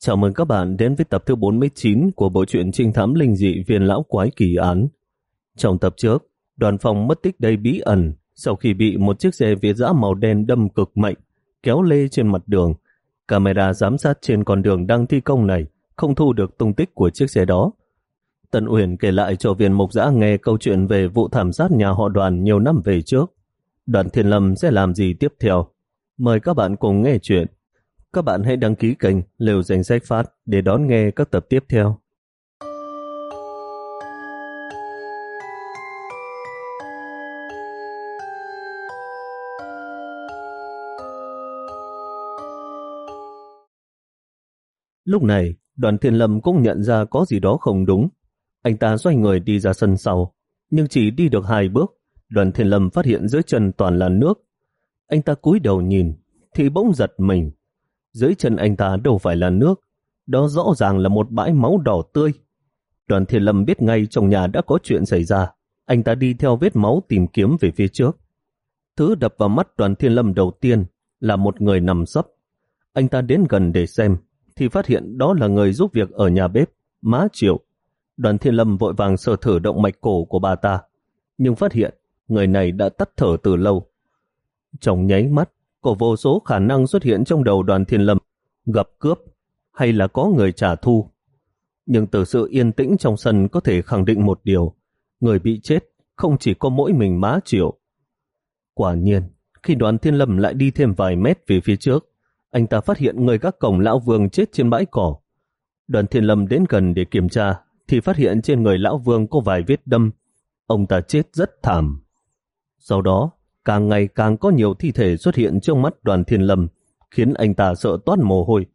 Chào mừng các bạn đến với tập thứ 49 của bộ truyện trinh thám linh dị viên lão quái kỳ án. Trong tập trước, đoàn phòng mất tích đầy bí ẩn sau khi bị một chiếc xe Việt giã màu đen đâm cực mạnh, kéo lê trên mặt đường. Camera giám sát trên con đường đang thi công này không thu được tung tích của chiếc xe đó. Tần Uyển kể lại cho viên mục giã nghe câu chuyện về vụ thảm sát nhà họ đoàn nhiều năm về trước. Đoàn Thiên Lâm sẽ làm gì tiếp theo? Mời các bạn cùng nghe chuyện. Các bạn hãy đăng ký kênh Lều Danh Sách Phát để đón nghe các tập tiếp theo. Lúc này, đoàn thiên lâm cũng nhận ra có gì đó không đúng. Anh ta xoay người đi ra sân sau, nhưng chỉ đi được hai bước, đoàn thiên lâm phát hiện dưới chân toàn là nước. Anh ta cúi đầu nhìn, thì bỗng giật mình. Dưới chân anh ta đâu phải là nước, đó rõ ràng là một bãi máu đỏ tươi. Đoàn thiên lâm biết ngay trong nhà đã có chuyện xảy ra. Anh ta đi theo vết máu tìm kiếm về phía trước. Thứ đập vào mắt đoàn thiên lâm đầu tiên là một người nằm sấp. Anh ta đến gần để xem, thì phát hiện đó là người giúp việc ở nhà bếp, má triệu. Đoàn thiên lâm vội vàng sờ thử động mạch cổ của bà ta, nhưng phát hiện người này đã tắt thở từ lâu. Trong nháy mắt, có vô số khả năng xuất hiện trong đầu đoàn thiên lâm, gặp cướp hay là có người trả thù. Nhưng từ sự yên tĩnh trong sân có thể khẳng định một điều, người bị chết không chỉ có mỗi mình má triệu. Quả nhiên, khi đoàn thiên lâm lại đi thêm vài mét về phía trước, anh ta phát hiện người các cổng lão vương chết trên bãi cỏ. Đoàn thiên lâm đến gần để kiểm tra, thì phát hiện trên người lão vương có vài vết đâm. Ông ta chết rất thảm. Sau đó, càng ngày càng có nhiều thi thể xuất hiện trước mắt đoàn thiên lâm, khiến anh ta sợ toát mồ hôi.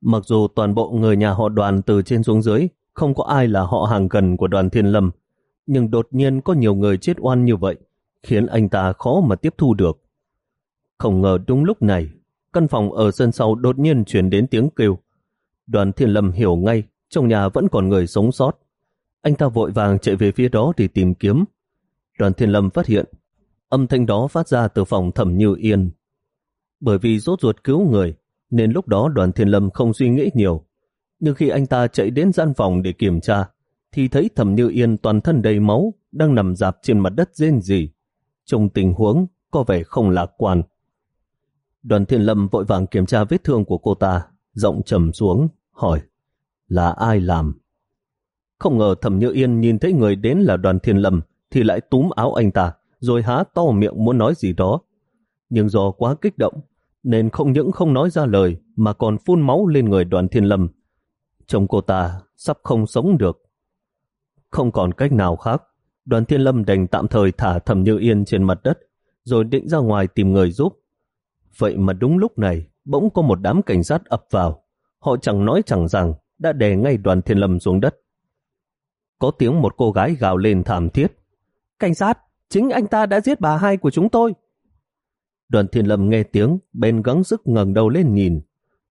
Mặc dù toàn bộ người nhà họ đoàn từ trên xuống dưới, không có ai là họ hàng gần của đoàn thiên lâm, nhưng đột nhiên có nhiều người chết oan như vậy, khiến anh ta khó mà tiếp thu được. Không ngờ đúng lúc này, căn phòng ở sân sau đột nhiên chuyển đến tiếng kêu. Đoàn thiên lâm hiểu ngay, trong nhà vẫn còn người sống sót. Anh ta vội vàng chạy về phía đó để tìm kiếm. Đoàn thiên lâm phát hiện Âm thanh đó phát ra từ phòng thẩm như yên. Bởi vì rốt ruột cứu người, nên lúc đó đoàn thiên lâm không suy nghĩ nhiều. Nhưng khi anh ta chạy đến gian phòng để kiểm tra, thì thấy thẩm như yên toàn thân đầy máu, đang nằm dạp trên mặt đất rên rỉ. Trong tình huống có vẻ không lạc quan. Đoàn thiên lâm vội vàng kiểm tra vết thương của cô ta, giọng trầm xuống, hỏi, là ai làm? Không ngờ thẩm như yên nhìn thấy người đến là đoàn thiên lâm, thì lại túm áo anh ta, rồi há to miệng muốn nói gì đó. Nhưng do quá kích động, nên không những không nói ra lời mà còn phun máu lên người đoàn thiên lâm. Chồng cô ta sắp không sống được. Không còn cách nào khác, đoàn thiên lâm đành tạm thời thả thầm như yên trên mặt đất, rồi định ra ngoài tìm người giúp. Vậy mà đúng lúc này, bỗng có một đám cảnh sát ập vào. Họ chẳng nói chẳng rằng, đã đè ngay đoàn thiên lâm xuống đất. Có tiếng một cô gái gào lên thảm thiết. Cảnh sát, Chính anh ta đã giết bà hai của chúng tôi. Đoàn thiên lâm nghe tiếng, bên gắng sức ngẩng đầu lên nhìn.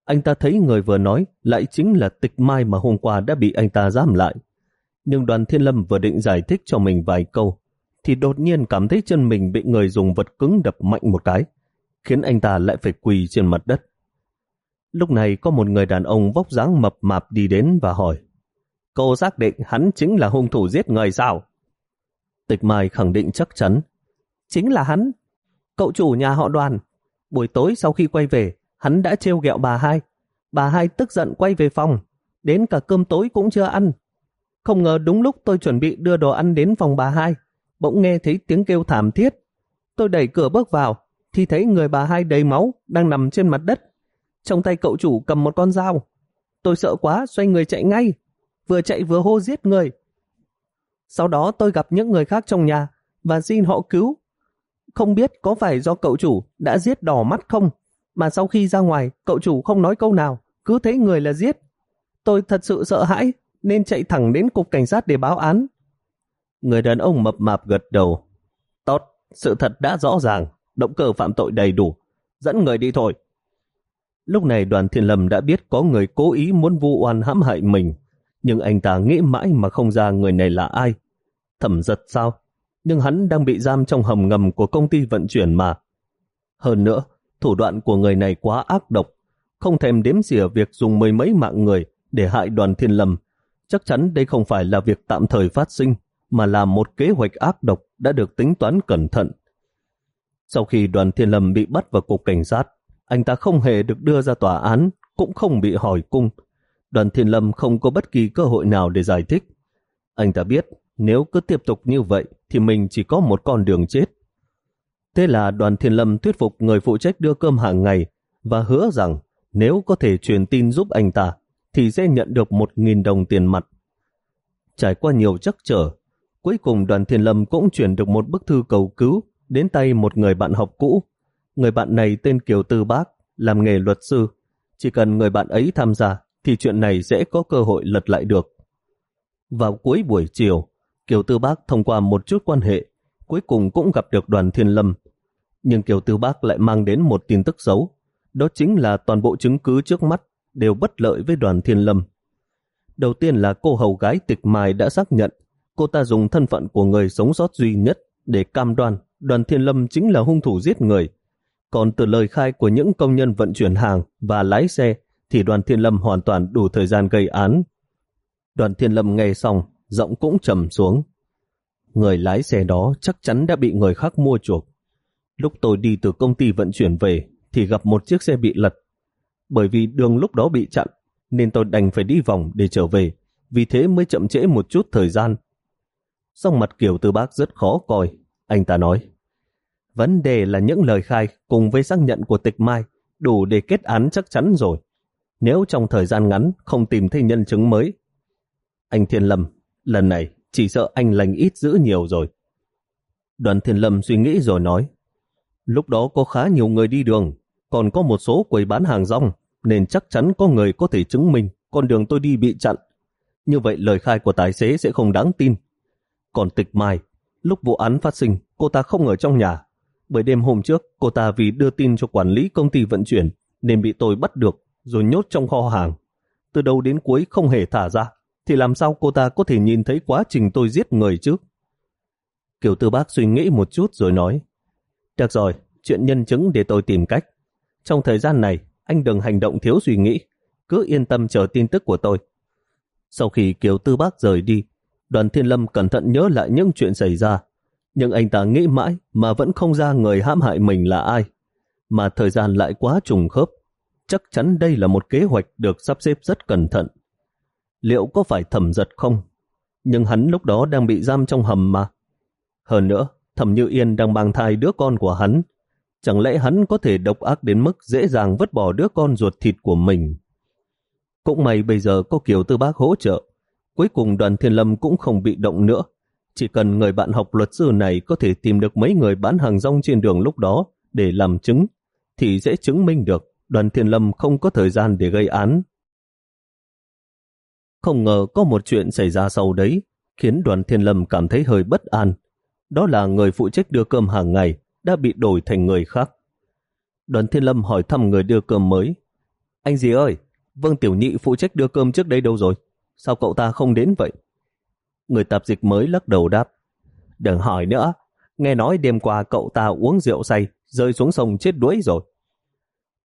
Anh ta thấy người vừa nói lại chính là tịch mai mà hôm qua đã bị anh ta giam lại. Nhưng đoàn thiên lâm vừa định giải thích cho mình vài câu, thì đột nhiên cảm thấy chân mình bị người dùng vật cứng đập mạnh một cái, khiến anh ta lại phải quỳ trên mặt đất. Lúc này có một người đàn ông vóc dáng mập mạp đi đến và hỏi Cô xác định hắn chính là hung thủ giết người sao? Tịch Mai khẳng định chắc chắn. Chính là hắn. Cậu chủ nhà họ đoàn. Buổi tối sau khi quay về, hắn đã trêu ghẹo bà hai. Bà hai tức giận quay về phòng. Đến cả cơm tối cũng chưa ăn. Không ngờ đúng lúc tôi chuẩn bị đưa đồ ăn đến phòng bà hai. Bỗng nghe thấy tiếng kêu thảm thiết. Tôi đẩy cửa bước vào, thì thấy người bà hai đầy máu, đang nằm trên mặt đất. Trong tay cậu chủ cầm một con dao. Tôi sợ quá, xoay người chạy ngay. Vừa chạy vừa hô giết người. Sau đó tôi gặp những người khác trong nhà và xin họ cứu. Không biết có phải do cậu chủ đã giết đỏ mắt không, mà sau khi ra ngoài cậu chủ không nói câu nào, cứ thấy người là giết. Tôi thật sự sợ hãi nên chạy thẳng đến cục cảnh sát để báo án. Người đàn ông mập mạp gật đầu. Tốt, sự thật đã rõ ràng, động cơ phạm tội đầy đủ. Dẫn người đi thôi. Lúc này đoàn thiên lâm đã biết có người cố ý muốn vu oan hãm hại mình nhưng anh ta nghĩ mãi mà không ra người này là ai. Thẩm giật sao? Nhưng hắn đang bị giam trong hầm ngầm của công ty vận chuyển mà. Hơn nữa, thủ đoạn của người này quá ác độc. không thèm đếm xỉa việc dùng mười mấy mạng người để hại đoàn thiên lâm. Chắc chắn đây không phải là việc tạm thời phát sinh, mà là một kế hoạch ác độc đã được tính toán cẩn thận. Sau khi đoàn thiên lâm bị bắt vào cục cảnh sát, anh ta không hề được đưa ra tòa án, cũng không bị hỏi cung. Đoàn thiên lâm không có bất kỳ cơ hội nào để giải thích. Anh ta biết nếu cứ tiếp tục như vậy thì mình chỉ có một con đường chết. Thế là đoàn thiên lâm thuyết phục người phụ trách đưa cơm hàng ngày và hứa rằng nếu có thể truyền tin giúp anh ta thì sẽ nhận được một nghìn đồng tiền mặt. Trải qua nhiều chắc trở, cuối cùng đoàn thiên lâm cũng chuyển được một bức thư cầu cứu đến tay một người bạn học cũ. Người bạn này tên Kiều Tư Bác, làm nghề luật sư. Chỉ cần người bạn ấy tham gia thì chuyện này sẽ có cơ hội lật lại được. Vào cuối buổi chiều, Kiều Tư Bác thông qua một chút quan hệ, cuối cùng cũng gặp được đoàn thiên lâm. Nhưng Kiều Tư Bác lại mang đến một tin tức xấu. Đó chính là toàn bộ chứng cứ trước mắt đều bất lợi với đoàn thiên lâm. Đầu tiên là cô hầu gái tịch mài đã xác nhận cô ta dùng thân phận của người sống sót duy nhất để cam đoan đoàn thiên lâm chính là hung thủ giết người. Còn từ lời khai của những công nhân vận chuyển hàng và lái xe thì đoàn thiên lâm hoàn toàn đủ thời gian gây án. Đoàn thiên lâm nghe xong giọng cũng trầm xuống. Người lái xe đó chắc chắn đã bị người khác mua chuộc. Lúc tôi đi từ công ty vận chuyển về thì gặp một chiếc xe bị lật. Bởi vì đường lúc đó bị chặn, nên tôi đành phải đi vòng để trở về, vì thế mới chậm trễ một chút thời gian. Song mặt kiểu Tư Bác rất khó coi. Anh ta nói Vấn đề là những lời khai cùng với xác nhận của tịch mai đủ để kết án chắc chắn rồi. Nếu trong thời gian ngắn không tìm thấy nhân chứng mới. Anh Thiên Lâm lần này chỉ sợ anh lành ít giữ nhiều rồi. Đoàn Thiên Lâm suy nghĩ rồi nói, lúc đó có khá nhiều người đi đường, còn có một số quầy bán hàng rong, nên chắc chắn có người có thể chứng minh con đường tôi đi bị chặn. Như vậy lời khai của tài xế sẽ không đáng tin. Còn tịch mai, lúc vụ án phát sinh, cô ta không ở trong nhà. Bởi đêm hôm trước, cô ta vì đưa tin cho quản lý công ty vận chuyển, nên bị tôi bắt được, rồi nhốt trong kho hàng. Từ đầu đến cuối không hề thả ra thì làm sao cô ta có thể nhìn thấy quá trình tôi giết người chứ? Kiều Tư Bác suy nghĩ một chút rồi nói, Được rồi, chuyện nhân chứng để tôi tìm cách. Trong thời gian này, anh đừng hành động thiếu suy nghĩ, cứ yên tâm chờ tin tức của tôi. Sau khi Kiều Tư Bác rời đi, đoàn Thiên Lâm cẩn thận nhớ lại những chuyện xảy ra, nhưng anh ta nghĩ mãi mà vẫn không ra người hãm hại mình là ai. Mà thời gian lại quá trùng khớp. Chắc chắn đây là một kế hoạch được sắp xếp rất cẩn thận liệu có phải thẩm giật không? Nhưng hắn lúc đó đang bị giam trong hầm mà. Hơn nữa, thẩm như yên đang mang thai đứa con của hắn. Chẳng lẽ hắn có thể độc ác đến mức dễ dàng vứt bỏ đứa con ruột thịt của mình? Cũng may bây giờ có Kiều Tư Bác hỗ trợ. Cuối cùng đoàn thiên lâm cũng không bị động nữa. Chỉ cần người bạn học luật sư này có thể tìm được mấy người bán hàng rong trên đường lúc đó để làm chứng, thì dễ chứng minh được đoàn thiên lâm không có thời gian để gây án. Không ngờ có một chuyện xảy ra sau đấy, khiến đoàn thiên lâm cảm thấy hơi bất an. Đó là người phụ trách đưa cơm hàng ngày đã bị đổi thành người khác. Đoàn thiên lâm hỏi thăm người đưa cơm mới. Anh gì ơi, Vương Tiểu Nhị phụ trách đưa cơm trước đây đâu rồi? Sao cậu ta không đến vậy? Người tạp dịch mới lắc đầu đáp. Đừng hỏi nữa, nghe nói đêm qua cậu ta uống rượu say, rơi xuống sông chết đuối rồi.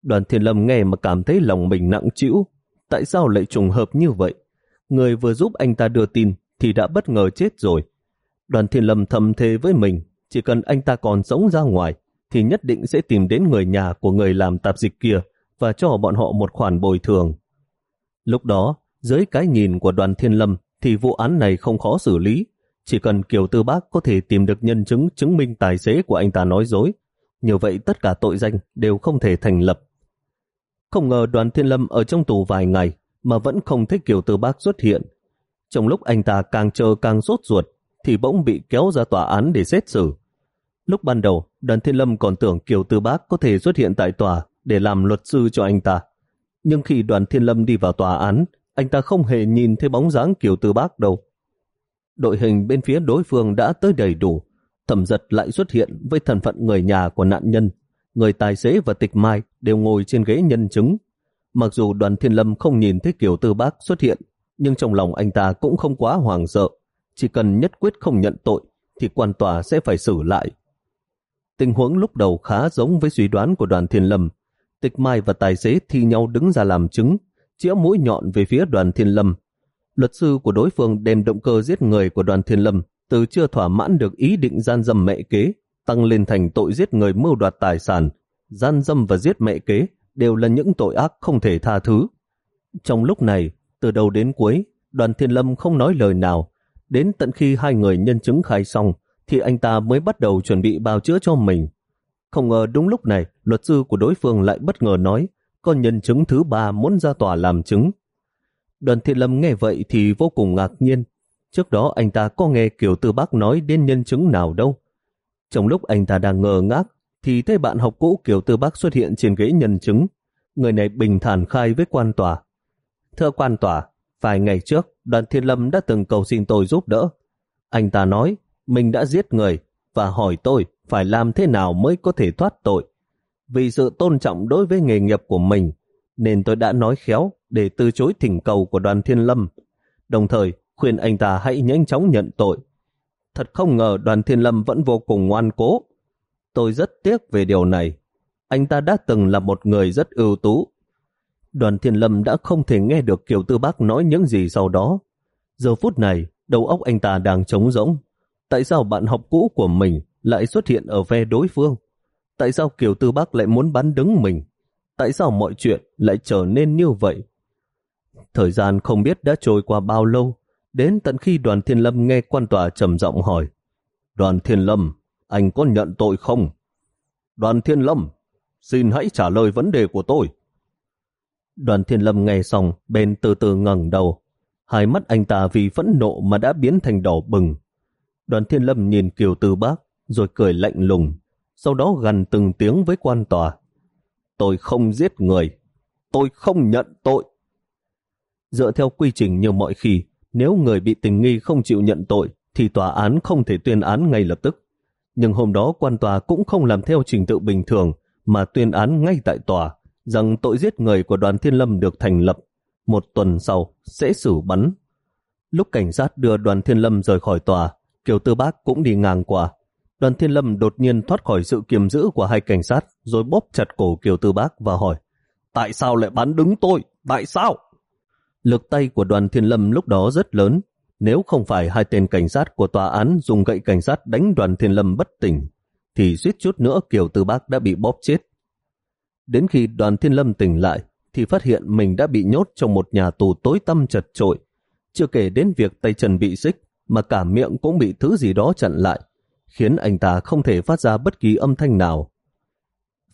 Đoàn thiên lâm nghe mà cảm thấy lòng mình nặng chịu. Tại sao lại trùng hợp như vậy? Người vừa giúp anh ta đưa tin thì đã bất ngờ chết rồi. Đoàn thiên lâm thầm thề với mình, chỉ cần anh ta còn sống ra ngoài, thì nhất định sẽ tìm đến người nhà của người làm tạp dịch kia và cho bọn họ một khoản bồi thường. Lúc đó, dưới cái nhìn của đoàn thiên lâm, thì vụ án này không khó xử lý. Chỉ cần Kiều Tư Bác có thể tìm được nhân chứng chứng minh tài xế của anh ta nói dối, như vậy tất cả tội danh đều không thể thành lập. Không ngờ đoàn thiên lâm ở trong tù vài ngày mà vẫn không thấy Kiều Tư Bác xuất hiện. Trong lúc anh ta càng chờ càng sốt ruột, thì bỗng bị kéo ra tòa án để xét xử. Lúc ban đầu, đoàn thiên lâm còn tưởng Kiều Tư Bác có thể xuất hiện tại tòa để làm luật sư cho anh ta. Nhưng khi đoàn thiên lâm đi vào tòa án, anh ta không hề nhìn thấy bóng dáng Kiều Tư Bác đâu. Đội hình bên phía đối phương đã tới đầy đủ, thẩm giật lại xuất hiện với thân phận người nhà của nạn nhân. Người tài xế và tịch mai đều ngồi trên ghế nhân chứng Mặc dù đoàn thiên lâm không nhìn thấy Kiều Tư Bác xuất hiện, nhưng trong lòng anh ta cũng không quá hoàng sợ. Chỉ cần nhất quyết không nhận tội, thì quan tòa sẽ phải xử lại. Tình huống lúc đầu khá giống với suy đoán của đoàn thiên lâm. Tịch Mai và tài xế thi nhau đứng ra làm chứng, chĩa mũi nhọn về phía đoàn thiên lâm. Luật sư của đối phương đem động cơ giết người của đoàn thiên lâm từ chưa thỏa mãn được ý định gian dâm mẹ kế, tăng lên thành tội giết người mưu đoạt tài sản. Gian dâm và giết mẹ kế đều là những tội ác không thể tha thứ. Trong lúc này, từ đầu đến cuối, đoàn thiên lâm không nói lời nào. Đến tận khi hai người nhân chứng khai xong, thì anh ta mới bắt đầu chuẩn bị bào chữa cho mình. Không ngờ đúng lúc này, luật sư của đối phương lại bất ngờ nói có nhân chứng thứ ba muốn ra tòa làm chứng. Đoàn Thiên Lâm nghe vậy thì vô cùng ngạc nhiên. Trước đó anh ta có nghe Kiều Tư Bác nói đến nhân chứng nào đâu. Trong lúc anh ta đang ngờ ngác, thì thấy bạn học cũ Kiều Tư Bác xuất hiện trên ghế nhân chứng. Người này bình thản khai với quan tòa. Thưa quan tòa, vài ngày trước, đoàn Thiên Lâm đã từng cầu xin tôi giúp đỡ. Anh ta nói, mình đã giết người và hỏi tôi phải làm thế nào mới có thể thoát tội. Vì sự tôn trọng đối với nghề nghiệp của mình, nên tôi đã nói khéo để từ chối thỉnh cầu của đoàn Thiên Lâm, đồng thời khuyên anh ta hãy nhanh chóng nhận tội. Thật không ngờ đoàn Thiên Lâm vẫn vô cùng ngoan cố. Tôi rất tiếc về điều này. Anh ta đã từng là một người rất ưu tú. Đoàn Thiên Lâm đã không thể nghe được Kiều Tư Bác nói những gì sau đó. Giờ phút này, đầu óc anh ta đang trống rỗng. Tại sao bạn học cũ của mình lại xuất hiện ở phe đối phương? Tại sao Kiều Tư Bác lại muốn bắn đứng mình? Tại sao mọi chuyện lại trở nên như vậy? Thời gian không biết đã trôi qua bao lâu, đến tận khi đoàn thiên lâm nghe quan tòa trầm giọng hỏi. Đoàn thiên lâm, anh có nhận tội không? Đoàn thiên lâm, xin hãy trả lời vấn đề của tôi. Đoàn thiên lâm nghe xong, bên từ từ ngẩng đầu. Hai mắt anh ta vì phẫn nộ mà đã biến thành đỏ bừng. Đoàn thiên lâm nhìn Kiều Tư Bác, rồi cười lạnh lùng sau đó gần từng tiếng với quan tòa. Tôi không giết người, tôi không nhận tội. Dựa theo quy trình như mọi khi, nếu người bị tình nghi không chịu nhận tội, thì tòa án không thể tuyên án ngay lập tức. Nhưng hôm đó quan tòa cũng không làm theo trình tự bình thường, mà tuyên án ngay tại tòa, rằng tội giết người của đoàn thiên lâm được thành lập. Một tuần sau, sẽ xử bắn. Lúc cảnh sát đưa đoàn thiên lâm rời khỏi tòa, Kiều Tư Bác cũng đi ngang qua. Đoàn Thiên Lâm đột nhiên thoát khỏi sự kiềm giữ của hai cảnh sát rồi bóp chặt cổ Kiều Tư Bác và hỏi Tại sao lại bắn đứng tôi? Tại sao? Lực tay của đoàn Thiên Lâm lúc đó rất lớn. Nếu không phải hai tên cảnh sát của tòa án dùng gậy cảnh sát đánh đoàn Thiên Lâm bất tỉnh, thì suýt chút nữa Kiều Tư Bác đã bị bóp chết. Đến khi đoàn Thiên Lâm tỉnh lại, thì phát hiện mình đã bị nhốt trong một nhà tù tối tăm chật trội. Chưa kể đến việc tay chân bị xích, mà cả miệng cũng bị thứ gì đó chặn lại khiến anh ta không thể phát ra bất kỳ âm thanh nào.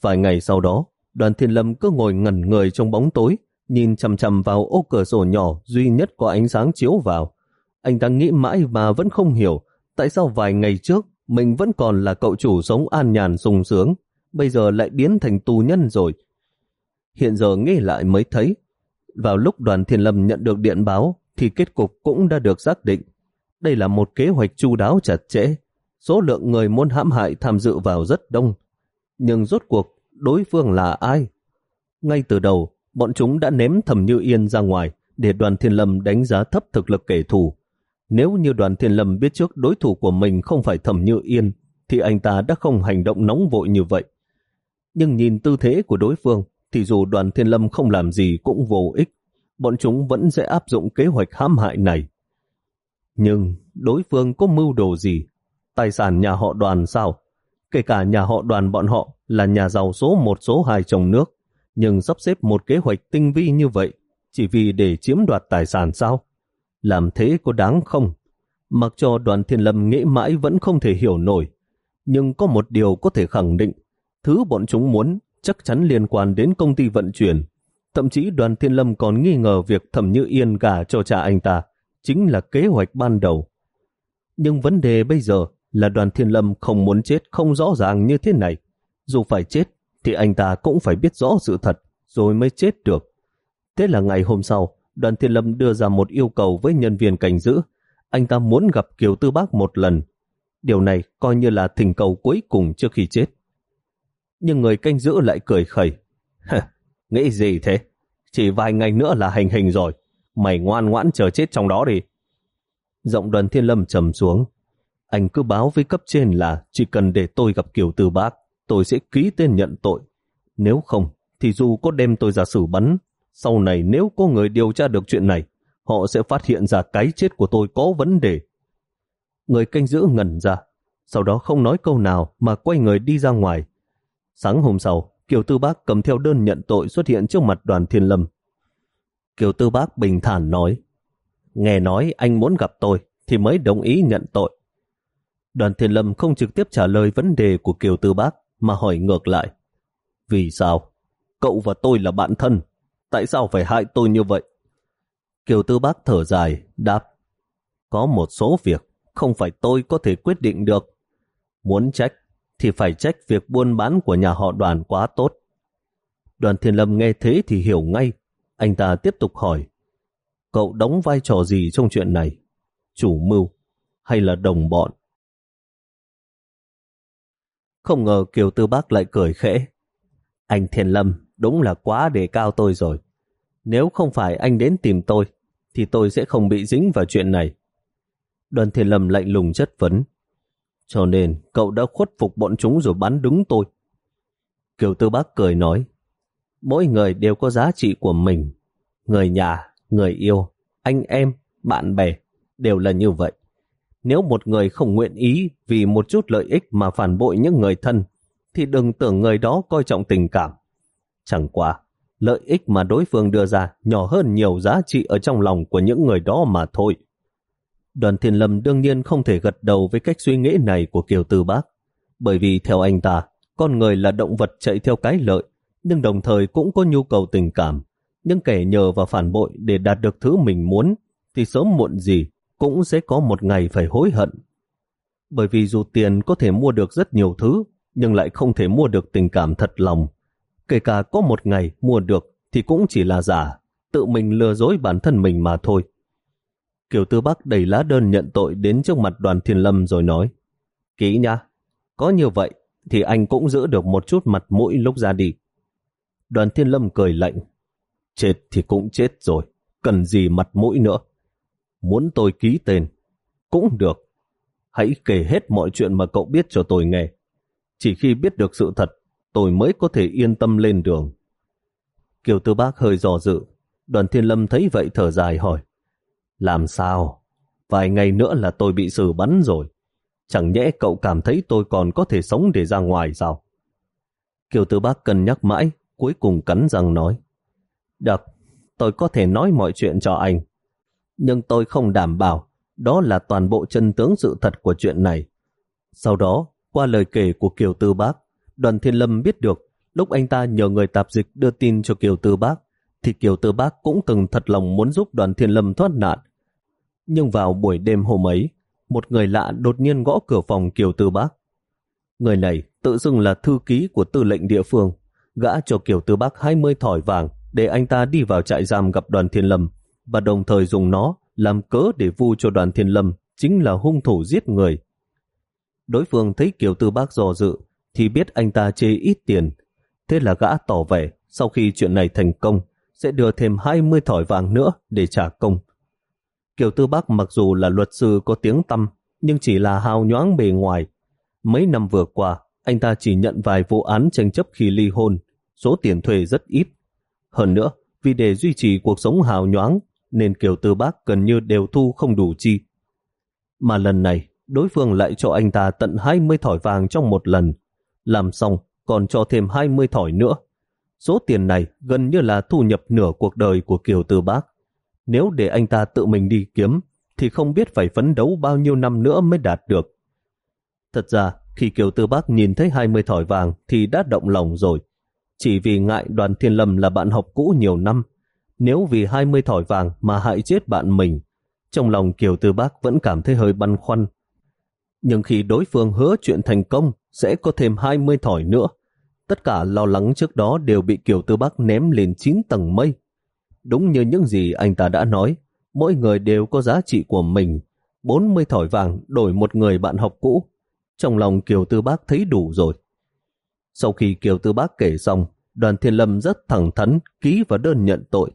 Vài ngày sau đó, đoàn thiên lâm cứ ngồi ngẩn người trong bóng tối, nhìn chầm chầm vào ô cửa sổ nhỏ duy nhất có ánh sáng chiếu vào. Anh ta nghĩ mãi mà vẫn không hiểu tại sao vài ngày trước mình vẫn còn là cậu chủ sống an nhàn sung sướng, bây giờ lại biến thành tù nhân rồi. Hiện giờ nghĩ lại mới thấy, vào lúc đoàn thiên lâm nhận được điện báo thì kết cục cũng đã được xác định. Đây là một kế hoạch chu đáo chặt chẽ, số lượng người muốn hãm hại tham dự vào rất đông. Nhưng rốt cuộc, đối phương là ai? Ngay từ đầu, bọn chúng đã ném thầm như yên ra ngoài để đoàn thiên lâm đánh giá thấp thực lực kẻ thù. Nếu như đoàn thiên lâm biết trước đối thủ của mình không phải Thẩm như yên, thì anh ta đã không hành động nóng vội như vậy. Nhưng nhìn tư thế của đối phương, thì dù đoàn thiên lâm không làm gì cũng vô ích, bọn chúng vẫn sẽ áp dụng kế hoạch hãm hại này. Nhưng đối phương có mưu đồ gì tài sản nhà họ đoàn sao? Kể cả nhà họ đoàn bọn họ là nhà giàu số một số hai trong nước, nhưng sắp xếp một kế hoạch tinh vi như vậy chỉ vì để chiếm đoạt tài sản sao? Làm thế có đáng không? Mặc cho đoàn thiên lâm nghĩ mãi vẫn không thể hiểu nổi, nhưng có một điều có thể khẳng định, thứ bọn chúng muốn chắc chắn liên quan đến công ty vận chuyển. Thậm chí đoàn thiên lâm còn nghi ngờ việc thẩm như yên gả cho cha anh ta, chính là kế hoạch ban đầu. Nhưng vấn đề bây giờ là đoàn thiên lâm không muốn chết không rõ ràng như thế này. Dù phải chết, thì anh ta cũng phải biết rõ sự thật, rồi mới chết được. Thế là ngày hôm sau, đoàn thiên lâm đưa ra một yêu cầu với nhân viên cảnh giữ. Anh ta muốn gặp Kiều Tư Bác một lần. Điều này coi như là thỉnh cầu cuối cùng trước khi chết. Nhưng người canh giữ lại cười khẩy. Nghĩ gì thế? Chỉ vài ngày nữa là hành hình rồi. Mày ngoan ngoãn chờ chết trong đó đi. Giọng đoàn thiên lâm trầm xuống. Anh cứ báo với cấp trên là chỉ cần để tôi gặp Kiều Tư Bác, tôi sẽ ký tên nhận tội. Nếu không, thì dù có đem tôi ra xử bắn, sau này nếu có người điều tra được chuyện này, họ sẽ phát hiện ra cái chết của tôi có vấn đề. Người canh giữ ngẩn ra, sau đó không nói câu nào mà quay người đi ra ngoài. Sáng hôm sau, Kiều Tư Bác cầm theo đơn nhận tội xuất hiện trước mặt đoàn thiên lâm. Kiều Tư Bác bình thản nói, nghe nói anh muốn gặp tôi thì mới đồng ý nhận tội. Đoàn thiên lâm không trực tiếp trả lời vấn đề của Kiều Tư Bác mà hỏi ngược lại. Vì sao? Cậu và tôi là bạn thân. Tại sao phải hại tôi như vậy? Kiều Tư Bác thở dài, đáp. Có một số việc không phải tôi có thể quyết định được. Muốn trách thì phải trách việc buôn bán của nhà họ đoàn quá tốt. Đoàn Thiên Lâm nghe thế thì hiểu ngay. Anh ta tiếp tục hỏi. Cậu đóng vai trò gì trong chuyện này? Chủ mưu hay là đồng bọn? Không ngờ Kiều Tư Bác lại cười khẽ. Anh Thiên Lâm đúng là quá đề cao tôi rồi. Nếu không phải anh đến tìm tôi, thì tôi sẽ không bị dính vào chuyện này. Đoàn Thiên Lâm lạnh lùng chất vấn. Cho nên cậu đã khuất phục bọn chúng rồi bắn đứng tôi. Kiều Tư Bác cười nói, mỗi người đều có giá trị của mình. Người nhà, người yêu, anh em, bạn bè đều là như vậy. Nếu một người không nguyện ý vì một chút lợi ích mà phản bội những người thân, thì đừng tưởng người đó coi trọng tình cảm. Chẳng qua, lợi ích mà đối phương đưa ra nhỏ hơn nhiều giá trị ở trong lòng của những người đó mà thôi. Đoàn Thiên Lâm đương nhiên không thể gật đầu với cách suy nghĩ này của Kiều Tư Bác, bởi vì theo anh ta, con người là động vật chạy theo cái lợi, nhưng đồng thời cũng có nhu cầu tình cảm. Nhưng kẻ nhờ và phản bội để đạt được thứ mình muốn, thì sớm muộn gì cũng sẽ có một ngày phải hối hận. Bởi vì dù tiền có thể mua được rất nhiều thứ, nhưng lại không thể mua được tình cảm thật lòng. Kể cả có một ngày mua được thì cũng chỉ là giả, tự mình lừa dối bản thân mình mà thôi. Kiều Tư Bắc đẩy lá đơn nhận tội đến trước mặt đoàn thiên lâm rồi nói Kỹ nha, có như vậy thì anh cũng giữ được một chút mặt mũi lúc ra đi. Đoàn thiên lâm cười lạnh Chết thì cũng chết rồi, cần gì mặt mũi nữa. Muốn tôi ký tên, cũng được. Hãy kể hết mọi chuyện mà cậu biết cho tôi nghe. Chỉ khi biết được sự thật, tôi mới có thể yên tâm lên đường. Kiều Tư Bác hơi dò dự. Đoàn Thiên Lâm thấy vậy thở dài hỏi. Làm sao? Vài ngày nữa là tôi bị xử bắn rồi. Chẳng nhẽ cậu cảm thấy tôi còn có thể sống để ra ngoài sao? Kiều Tư Bác cân nhắc mãi, cuối cùng cắn răng nói. Được, tôi có thể nói mọi chuyện cho anh. Nhưng tôi không đảm bảo đó là toàn bộ chân tướng sự thật của chuyện này. Sau đó, qua lời kể của Kiều Tư Bác, đoàn Thiên Lâm biết được lúc anh ta nhờ người tạp dịch đưa tin cho Kiều Tư Bác, thì Kiều Tư Bác cũng từng thật lòng muốn giúp đoàn Thiên Lâm thoát nạn. Nhưng vào buổi đêm hôm ấy, một người lạ đột nhiên gõ cửa phòng Kiều Tư Bác. Người này tự xưng là thư ký của tư lệnh địa phương, gã cho Kiều Tư Bác 20 thỏi vàng để anh ta đi vào trại giam gặp đoàn Thiên Lâm và đồng thời dùng nó làm cớ để vu cho đoàn Thiên Lâm chính là hung thủ giết người. Đối phương thấy Kiều Tư Bác dò dự thì biết anh ta chê ít tiền. Thế là gã tỏ vẻ sau khi chuyện này thành công sẽ đưa thêm 20 thỏi vàng nữa để trả công. Kiều Tư Bác mặc dù là luật sư có tiếng tăm nhưng chỉ là hào nhoáng bề ngoài. Mấy năm vừa qua, anh ta chỉ nhận vài vụ án tranh chấp khi ly hôn, số tiền thuê rất ít. Hơn nữa, vì để duy trì cuộc sống hào nhoáng nên Kiều Tư Bác gần như đều thu không đủ chi. Mà lần này, đối phương lại cho anh ta tận 20 thỏi vàng trong một lần. Làm xong, còn cho thêm 20 thỏi nữa. Số tiền này gần như là thu nhập nửa cuộc đời của Kiều Tư Bác. Nếu để anh ta tự mình đi kiếm, thì không biết phải phấn đấu bao nhiêu năm nữa mới đạt được. Thật ra, khi Kiều Tư Bác nhìn thấy 20 thỏi vàng thì đã động lòng rồi. Chỉ vì ngại đoàn thiên lâm là bạn học cũ nhiều năm, nếu vì 20 thỏi vàng mà hại chết bạn mình, trong lòng Kiều Tư Bác vẫn cảm thấy hơi băn khoăn. Nhưng khi đối phương hứa chuyện thành công sẽ có thêm 20 thỏi nữa, tất cả lo lắng trước đó đều bị Kiều Tư Bác ném lên 9 tầng mây. Đúng như những gì anh ta đã nói, mỗi người đều có giá trị của mình. 40 thỏi vàng đổi một người bạn học cũ. Trong lòng Kiều Tư Bác thấy đủ rồi. Sau khi Kiều Tư Bác kể xong, đoàn thiên lâm rất thẳng thắn ký và đơn nhận tội.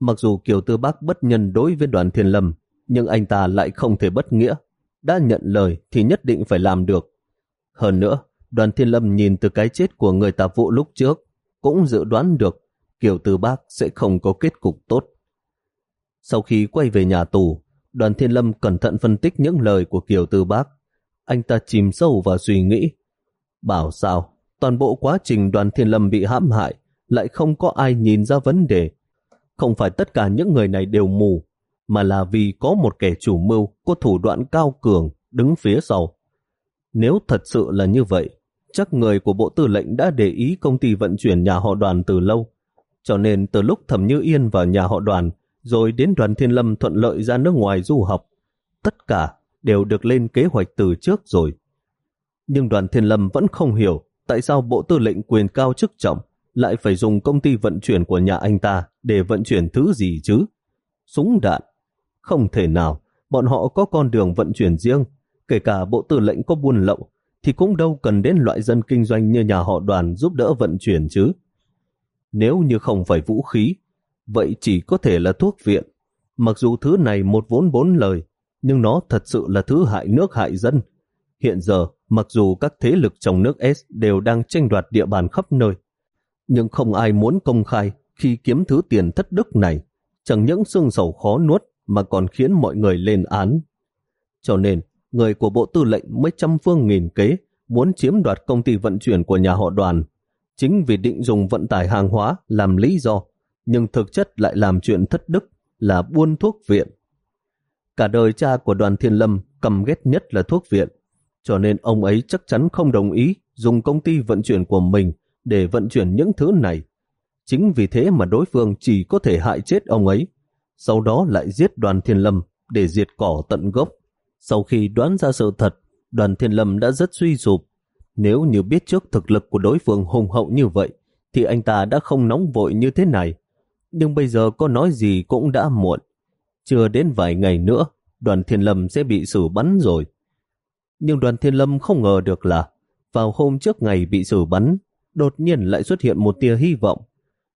Mặc dù Kiều Tư Bác bất nhân đối với đoàn thiên lâm, nhưng anh ta lại không thể bất nghĩa. Đã nhận lời thì nhất định phải làm được. Hơn nữa, đoàn thiên lâm nhìn từ cái chết của người tạp vụ lúc trước, cũng dự đoán được Kiều Tư Bác sẽ không có kết cục tốt. Sau khi quay về nhà tù, đoàn thiên lâm cẩn thận phân tích những lời của Kiều Tư Bác. Anh ta chìm sâu vào suy nghĩ. Bảo sao, toàn bộ quá trình đoàn thiên lâm bị hãm hại lại không có ai nhìn ra vấn đề. Không phải tất cả những người này đều mù, mà là vì có một kẻ chủ mưu có thủ đoạn cao cường đứng phía sau. Nếu thật sự là như vậy, chắc người của Bộ Tư lệnh đã để ý công ty vận chuyển nhà họ đoàn từ lâu. Cho nên từ lúc Thẩm Như Yên vào nhà họ đoàn, rồi đến đoàn Thiên Lâm thuận lợi ra nước ngoài du học, tất cả đều được lên kế hoạch từ trước rồi. Nhưng đoàn Thiên Lâm vẫn không hiểu tại sao Bộ Tư lệnh quyền cao chức trọng lại phải dùng công ty vận chuyển của nhà anh ta để vận chuyển thứ gì chứ? Súng đạn? Không thể nào, bọn họ có con đường vận chuyển riêng, kể cả Bộ Tư lệnh có buôn lậu, thì cũng đâu cần đến loại dân kinh doanh như nhà họ đoàn giúp đỡ vận chuyển chứ. Nếu như không phải vũ khí, vậy chỉ có thể là thuốc viện. Mặc dù thứ này một vốn bốn lời, nhưng nó thật sự là thứ hại nước hại dân. Hiện giờ, mặc dù các thế lực trong nước S đều đang tranh đoạt địa bàn khắp nơi, nhưng không ai muốn công khai khi kiếm thứ tiền thất đức này. Chẳng những xương sầu khó nuốt mà còn khiến mọi người lên án. Cho nên, người của Bộ Tư lệnh mới trăm phương nghìn kế muốn chiếm đoạt công ty vận chuyển của nhà họ đoàn. Chính vì định dùng vận tải hàng hóa làm lý do, nhưng thực chất lại làm chuyện thất đức là buôn thuốc viện. Cả đời cha của đoàn thiên lâm cầm ghét nhất là thuốc viện, cho nên ông ấy chắc chắn không đồng ý dùng công ty vận chuyển của mình để vận chuyển những thứ này. Chính vì thế mà đối phương chỉ có thể hại chết ông ấy, sau đó lại giết đoàn thiên lâm để diệt cỏ tận gốc. Sau khi đoán ra sự thật, đoàn thiên lâm đã rất suy sụp. Nếu như biết trước thực lực của đối phương hùng hậu như vậy, thì anh ta đã không nóng vội như thế này. Nhưng bây giờ có nói gì cũng đã muộn. Chưa đến vài ngày nữa, đoàn thiên lâm sẽ bị xử bắn rồi. Nhưng đoàn thiên lâm không ngờ được là vào hôm trước ngày bị xử bắn, đột nhiên lại xuất hiện một tia hy vọng.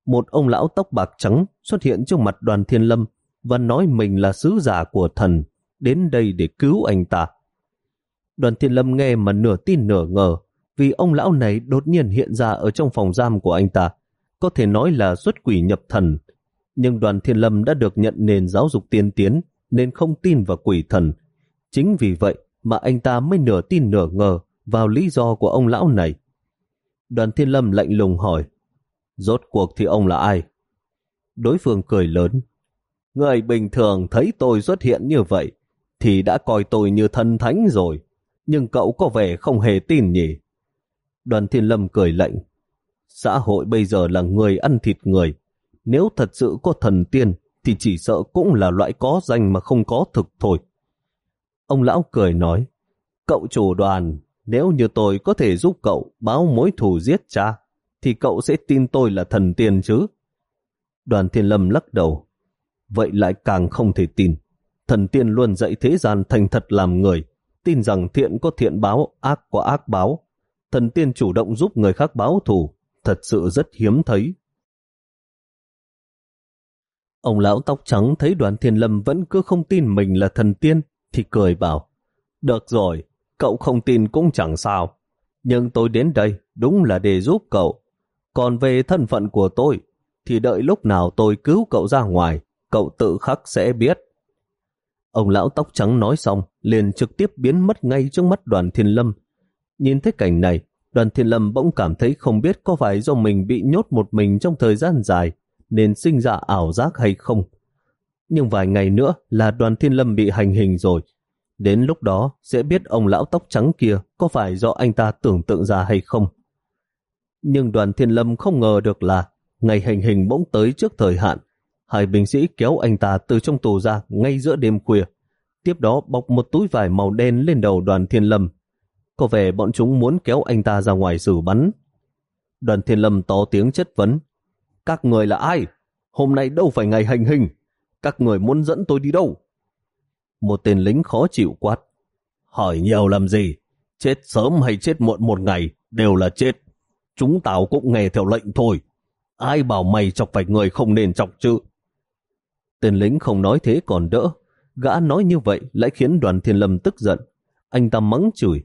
Một ông lão tóc bạc trắng xuất hiện trước mặt đoàn thiên lâm và nói mình là sứ giả của thần, đến đây để cứu anh ta. Đoàn thiên lâm nghe mà nửa tin nửa ngờ, vì ông lão này đột nhiên hiện ra ở trong phòng giam của anh ta. Có thể nói là xuất quỷ nhập thần, nhưng đoàn thiên lâm đã được nhận nền giáo dục tiên tiến, nên không tin vào quỷ thần. Chính vì vậy mà anh ta mới nửa tin nửa ngờ vào lý do của ông lão này. Đoàn thiên lâm lạnh lùng hỏi, rốt cuộc thì ông là ai? Đối phương cười lớn, người bình thường thấy tôi xuất hiện như vậy, thì đã coi tôi như thân thánh rồi, nhưng cậu có vẻ không hề tin nhỉ? Đoàn thiên lâm cười lạnh, xã hội bây giờ là người ăn thịt người, nếu thật sự có thần tiên thì chỉ sợ cũng là loại có danh mà không có thực thôi. Ông lão cười nói, cậu chủ đoàn, nếu như tôi có thể giúp cậu báo mối thù giết cha, thì cậu sẽ tin tôi là thần tiên chứ. Đoàn thiên lâm lắc đầu, vậy lại càng không thể tin. Thần tiên luôn dạy thế gian thành thật làm người, tin rằng thiện có thiện báo, ác có ác báo. Thần tiên chủ động giúp người khác báo thù, thật sự rất hiếm thấy. Ông lão tóc trắng thấy đoàn thiên lâm vẫn cứ không tin mình là thần tiên, thì cười bảo, được rồi, cậu không tin cũng chẳng sao. Nhưng tôi đến đây đúng là để giúp cậu. Còn về thân phận của tôi, thì đợi lúc nào tôi cứu cậu ra ngoài, cậu tự khắc sẽ biết. Ông lão tóc trắng nói xong, liền trực tiếp biến mất ngay trước mắt đoàn thiên lâm. Nhìn thấy cảnh này, đoàn thiên lâm bỗng cảm thấy không biết có phải do mình bị nhốt một mình trong thời gian dài, nên sinh ra ảo giác hay không. Nhưng vài ngày nữa là đoàn thiên lâm bị hành hình rồi. Đến lúc đó sẽ biết ông lão tóc trắng kia có phải do anh ta tưởng tượng ra hay không. Nhưng đoàn thiên lâm không ngờ được là ngày hành hình bỗng tới trước thời hạn. Hai binh sĩ kéo anh ta từ trong tù ra ngay giữa đêm khuya. Tiếp đó bọc một túi vải màu đen lên đầu đoàn thiên lâm. Có vẻ bọn chúng muốn kéo anh ta ra ngoài xử bắn. Đoàn thiên lâm to tiếng chất vấn các người là ai? Hôm nay đâu phải ngày hành hình. Các người muốn dẫn tôi đi đâu? Một tên lính khó chịu quát. Hỏi nhiều làm gì? Chết sớm hay chết muộn một ngày đều là chết. Chúng tao cũng nghe theo lệnh thôi. Ai bảo mày chọc phải người không nên chọc chứ? Tên lính không nói thế còn đỡ. Gã nói như vậy lại khiến đoàn thiên lâm tức giận. Anh ta mắng chửi.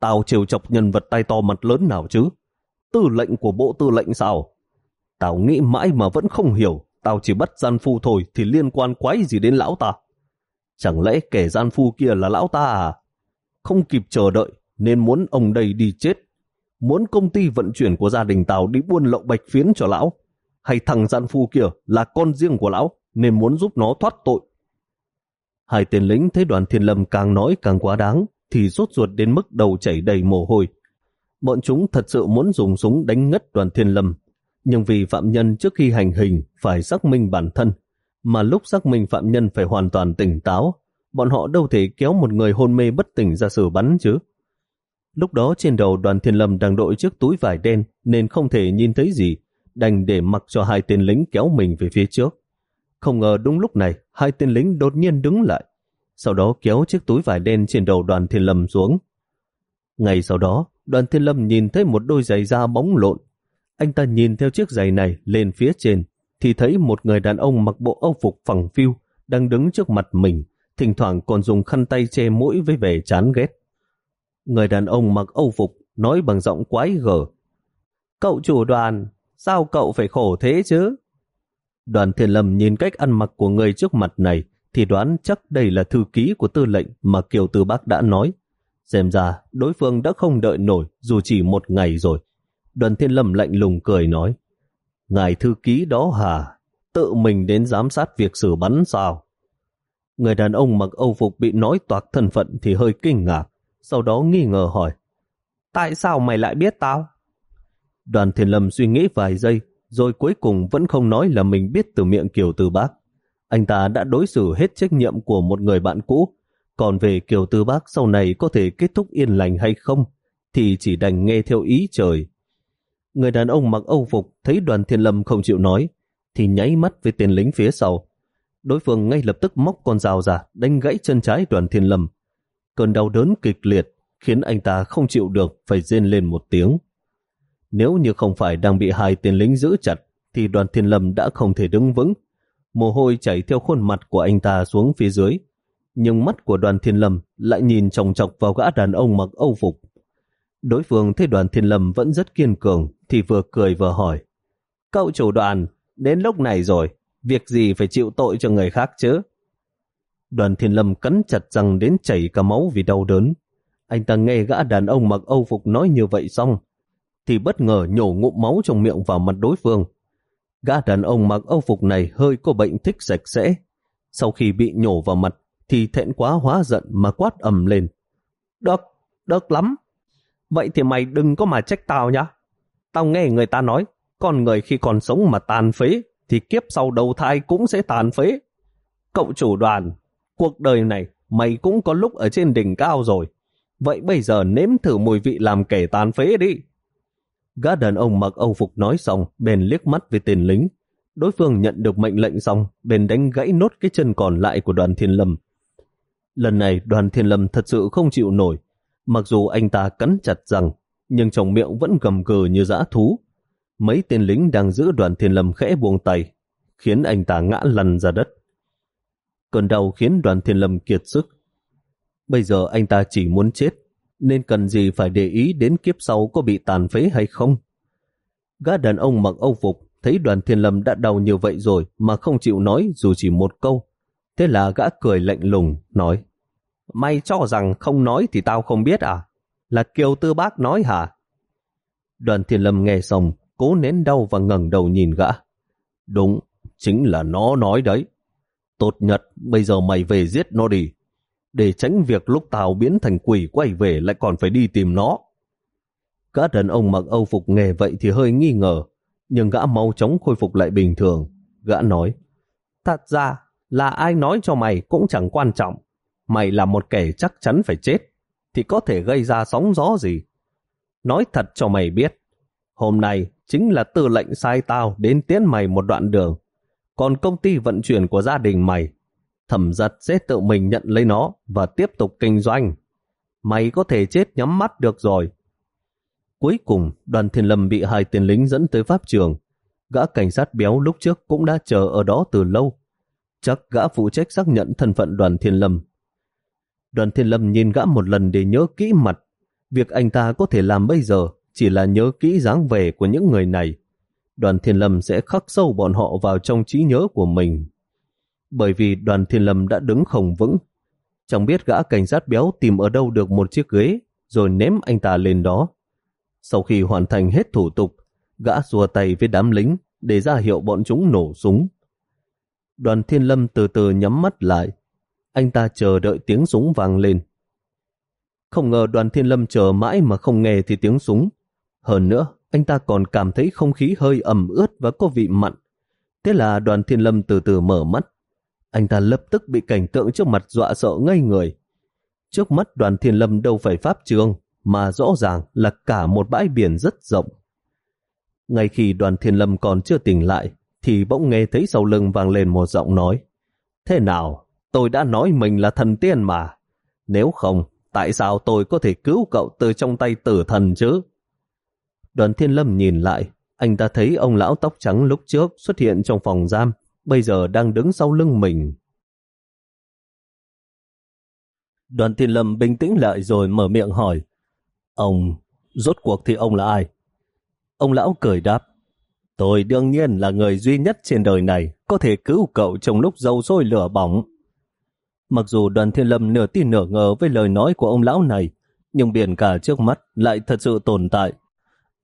Tao chiều chọc nhân vật tay to mặt lớn nào chứ? Tư lệnh của bộ tư lệnh sao? Tao nghĩ mãi mà vẫn không hiểu, tao chỉ bắt gian phu thôi thì liên quan quái gì đến lão ta. Chẳng lẽ kẻ gian phu kia là lão ta à? Không kịp chờ đợi nên muốn ông đây đi chết. Muốn công ty vận chuyển của gia đình tao đi buôn lậu bạch phiến cho lão. Hay thằng gian phu kia là con riêng của lão nên muốn giúp nó thoát tội. Hai tên lính thấy đoàn thiên lâm càng nói càng quá đáng thì sốt ruột đến mức đầu chảy đầy mồ hôi. Bọn chúng thật sự muốn dùng súng đánh ngất đoàn thiên lâm nhưng vì phạm nhân trước khi hành hình phải xác minh bản thân, mà lúc xác minh phạm nhân phải hoàn toàn tỉnh táo, bọn họ đâu thể kéo một người hôn mê bất tỉnh ra xử bắn chứ. Lúc đó trên đầu đoàn thiên lâm đang đội chiếc túi vải đen nên không thể nhìn thấy gì, đành để mặc cho hai tên lính kéo mình về phía trước. Không ngờ đúng lúc này, hai tên lính đột nhiên đứng lại, sau đó kéo chiếc túi vải đen trên đầu đoàn thiên lâm xuống. Ngày sau đó, đoàn thiên lâm nhìn thấy một đôi giày da bóng lộn anh ta nhìn theo chiếc giày này lên phía trên, thì thấy một người đàn ông mặc bộ âu phục phẳng phiu đang đứng trước mặt mình, thỉnh thoảng còn dùng khăn tay che mũi với vẻ chán ghét. Người đàn ông mặc âu phục nói bằng giọng quái gở. Cậu chủ đoàn, sao cậu phải khổ thế chứ? Đoàn thiên lâm nhìn cách ăn mặc của người trước mặt này thì đoán chắc đây là thư ký của tư lệnh mà Kiều Tư Bác đã nói. Xem ra đối phương đã không đợi nổi dù chỉ một ngày rồi. Đoàn Thiên Lâm lạnh lùng cười nói, Ngài thư ký đó hả? Tự mình đến giám sát việc xử bắn sao? Người đàn ông mặc âu phục bị nói toạc thân phận thì hơi kinh ngạc, sau đó nghi ngờ hỏi, Tại sao mày lại biết tao? Đoàn Thiên Lâm suy nghĩ vài giây, rồi cuối cùng vẫn không nói là mình biết từ miệng Kiều Tư Bác. Anh ta đã đối xử hết trách nhiệm của một người bạn cũ, còn về Kiều Tư Bác sau này có thể kết thúc yên lành hay không, thì chỉ đành nghe theo ý trời. Người đàn ông mặc âu phục thấy đoàn thiên lâm không chịu nói, thì nháy mắt với tên lính phía sau. Đối phương ngay lập tức móc con dao ra, đánh gãy chân trái đoàn thiên lâm. Cơn đau đớn kịch liệt khiến anh ta không chịu được phải rên lên một tiếng. Nếu như không phải đang bị hai tên lính giữ chặt, thì đoàn thiên lâm đã không thể đứng vững. Mồ hôi chảy theo khuôn mặt của anh ta xuống phía dưới. Nhưng mắt của đoàn thiên lâm lại nhìn chồng chọc vào gã đàn ông mặc âu phục Đối phương thấy đoàn thiên lâm vẫn rất kiên cường thì vừa cười vừa hỏi. Cậu chủ đoàn, đến lúc này rồi, việc gì phải chịu tội cho người khác chứ? Đoàn thiên lâm cắn chặt răng đến chảy cả máu vì đau đớn. Anh ta nghe gã đàn ông mặc âu phục nói như vậy xong, thì bất ngờ nhổ ngụm máu trong miệng vào mặt đối phương. Gã đàn ông mặc âu phục này hơi có bệnh thích sạch sẽ. Sau khi bị nhổ vào mặt, thì thẹn quá hóa giận mà quát ầm lên. Được, được lắm, Vậy thì mày đừng có mà trách tao nhá. Tao nghe người ta nói, con người khi còn sống mà tàn phế, thì kiếp sau đầu thai cũng sẽ tàn phế. Cậu chủ đoàn, cuộc đời này mày cũng có lúc ở trên đỉnh cao rồi. Vậy bây giờ nếm thử mùi vị làm kẻ tàn phế đi. Gã đàn ông mặc âu phục nói xong, bèn liếc mắt với tên lính. Đối phương nhận được mệnh lệnh xong, bèn đánh gãy nốt cái chân còn lại của đoàn thiên lâm. Lần này đoàn thiên lâm thật sự không chịu nổi, Mặc dù anh ta cắn chặt răng, nhưng trong miệng vẫn gầm gừ như dã thú. Mấy tên lính đang giữ đoàn thiên lâm khẽ buông tay, khiến anh ta ngã lăn ra đất. Cơn đau khiến đoàn thiên lâm kiệt sức. Bây giờ anh ta chỉ muốn chết, nên cần gì phải để ý đến kiếp sau có bị tàn phế hay không. Gã đàn ông mặc âu phục thấy đoàn thiên lâm đã đau như vậy rồi mà không chịu nói dù chỉ một câu. Thế là gã cười lạnh lùng, nói may cho rằng không nói thì tao không biết à? Là Kiều Tư Bác nói hả? Đoàn Thiên Lâm nghe xong, cố nén đau và ngẩng đầu nhìn gã. Đúng, chính là nó nói đấy. Tốt nhất, bây giờ mày về giết nó đi. Để tránh việc lúc tao biến thành quỷ quay về lại còn phải đi tìm nó. Gã đàn ông mặc âu phục nghề vậy thì hơi nghi ngờ, nhưng gã mau chóng khôi phục lại bình thường. Gã nói, thật ra là ai nói cho mày cũng chẳng quan trọng mày là một kẻ chắc chắn phải chết, thì có thể gây ra sóng gió gì? Nói thật cho mày biết, hôm nay chính là tư lệnh sai tao đến tiến mày một đoạn đường. Còn công ty vận chuyển của gia đình mày, thẩm giật sẽ tự mình nhận lấy nó và tiếp tục kinh doanh. Mày có thể chết nhắm mắt được rồi. Cuối cùng, đoàn thiên lâm bị hai tên lính dẫn tới pháp trường. Gã cảnh sát béo lúc trước cũng đã chờ ở đó từ lâu. Chắc gã phụ trách xác nhận thân phận đoàn thiên lâm Đoàn thiên lâm nhìn gã một lần để nhớ kỹ mặt. Việc anh ta có thể làm bây giờ chỉ là nhớ kỹ dáng vẻ của những người này. đoàn thiên lâm sẽ khắc sâu bọn họ vào trong trí nhớ của mình. Bởi vì đoàn thiên lâm đã đứng không vững, chẳng biết gã cảnh sát béo tìm ở đâu được một chiếc ghế, rồi ném anh ta lên đó. Sau khi hoàn thành hết thủ tục, gã xua tay với đám lính để ra hiệu bọn chúng nổ súng. Đoàn thiên lâm từ từ nhắm mắt lại. Anh ta chờ đợi tiếng súng vang lên. Không ngờ đoàn thiên lâm chờ mãi mà không nghe thì tiếng súng. Hơn nữa, anh ta còn cảm thấy không khí hơi ẩm ướt và có vị mặn. Thế là đoàn thiên lâm từ từ mở mắt. Anh ta lập tức bị cảnh tượng trước mặt dọa sợ ngây người. Trước mắt đoàn thiên lâm đâu phải pháp trường, mà rõ ràng là cả một bãi biển rất rộng. Ngay khi đoàn thiên lâm còn chưa tỉnh lại, thì bỗng nghe thấy sau lưng vang lên một giọng nói. Thế nào? Tôi đã nói mình là thần tiên mà. Nếu không, tại sao tôi có thể cứu cậu từ trong tay tử thần chứ? Đoàn thiên lâm nhìn lại, anh ta thấy ông lão tóc trắng lúc trước xuất hiện trong phòng giam, bây giờ đang đứng sau lưng mình. Đoàn thiên lâm bình tĩnh lại rồi mở miệng hỏi, Ông, rốt cuộc thì ông là ai? Ông lão cười đáp, tôi đương nhiên là người duy nhất trên đời này có thể cứu cậu trong lúc dầu sôi lửa bỏng. Mặc dù đoàn thiên lâm nửa tin nửa ngờ với lời nói của ông lão này, nhưng biển cả trước mắt lại thật sự tồn tại.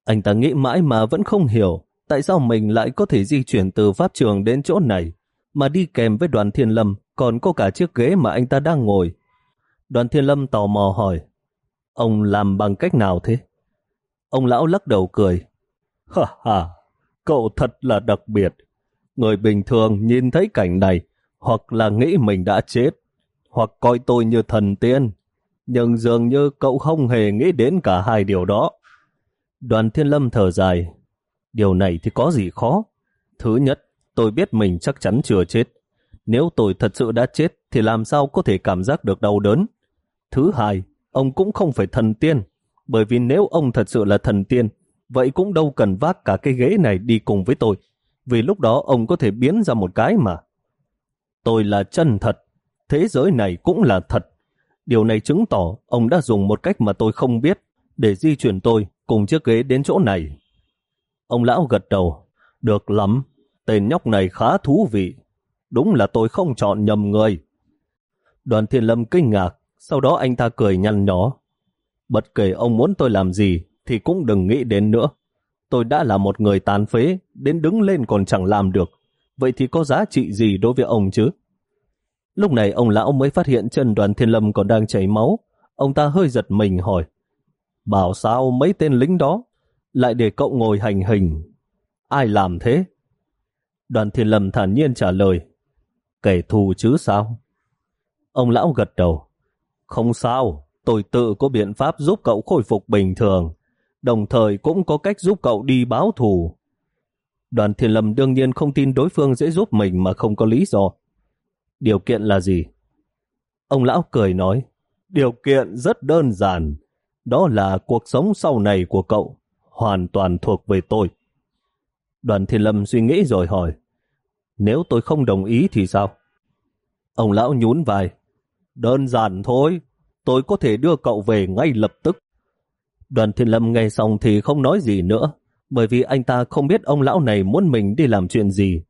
Anh ta nghĩ mãi mà vẫn không hiểu tại sao mình lại có thể di chuyển từ pháp trường đến chỗ này, mà đi kèm với đoàn thiên lâm còn có cả chiếc ghế mà anh ta đang ngồi. Đoàn thiên lâm tò mò hỏi, ông làm bằng cách nào thế? Ông lão lắc đầu cười, ha ha, cậu thật là đặc biệt. Người bình thường nhìn thấy cảnh này hoặc là nghĩ mình đã chết, hoặc coi tôi như thần tiên. Nhưng dường như cậu không hề nghĩ đến cả hai điều đó. Đoàn thiên lâm thở dài. Điều này thì có gì khó. Thứ nhất, tôi biết mình chắc chắn chưa chết. Nếu tôi thật sự đã chết thì làm sao có thể cảm giác được đau đớn. Thứ hai, ông cũng không phải thần tiên. Bởi vì nếu ông thật sự là thần tiên, vậy cũng đâu cần vác cả cái ghế này đi cùng với tôi. Vì lúc đó ông có thể biến ra một cái mà. Tôi là chân thật. Thế giới này cũng là thật. Điều này chứng tỏ ông đã dùng một cách mà tôi không biết để di chuyển tôi cùng chiếc ghế đến chỗ này. Ông lão gật đầu. Được lắm, tên nhóc này khá thú vị. Đúng là tôi không chọn nhầm người. Đoàn thiên lâm kinh ngạc, sau đó anh ta cười nhăn nhó. Bất kể ông muốn tôi làm gì thì cũng đừng nghĩ đến nữa. Tôi đã là một người tàn phế, đến đứng lên còn chẳng làm được. Vậy thì có giá trị gì đối với ông chứ? Lúc này ông lão mới phát hiện chân đoàn thiên lâm còn đang chảy máu. Ông ta hơi giật mình hỏi. Bảo sao mấy tên lính đó lại để cậu ngồi hành hình? Ai làm thế? Đoàn thiên lâm thản nhiên trả lời. Kẻ thù chứ sao? Ông lão gật đầu. Không sao, tôi tự có biện pháp giúp cậu khôi phục bình thường, đồng thời cũng có cách giúp cậu đi báo thù. Đoàn thiên lâm đương nhiên không tin đối phương dễ giúp mình mà không có lý do. Điều kiện là gì? Ông lão cười nói, điều kiện rất đơn giản, đó là cuộc sống sau này của cậu, hoàn toàn thuộc về tôi. Đoàn thiên lâm suy nghĩ rồi hỏi, nếu tôi không đồng ý thì sao? Ông lão nhún vai, đơn giản thôi, tôi có thể đưa cậu về ngay lập tức. Đoàn thiên lâm nghe xong thì không nói gì nữa, bởi vì anh ta không biết ông lão này muốn mình đi làm chuyện gì.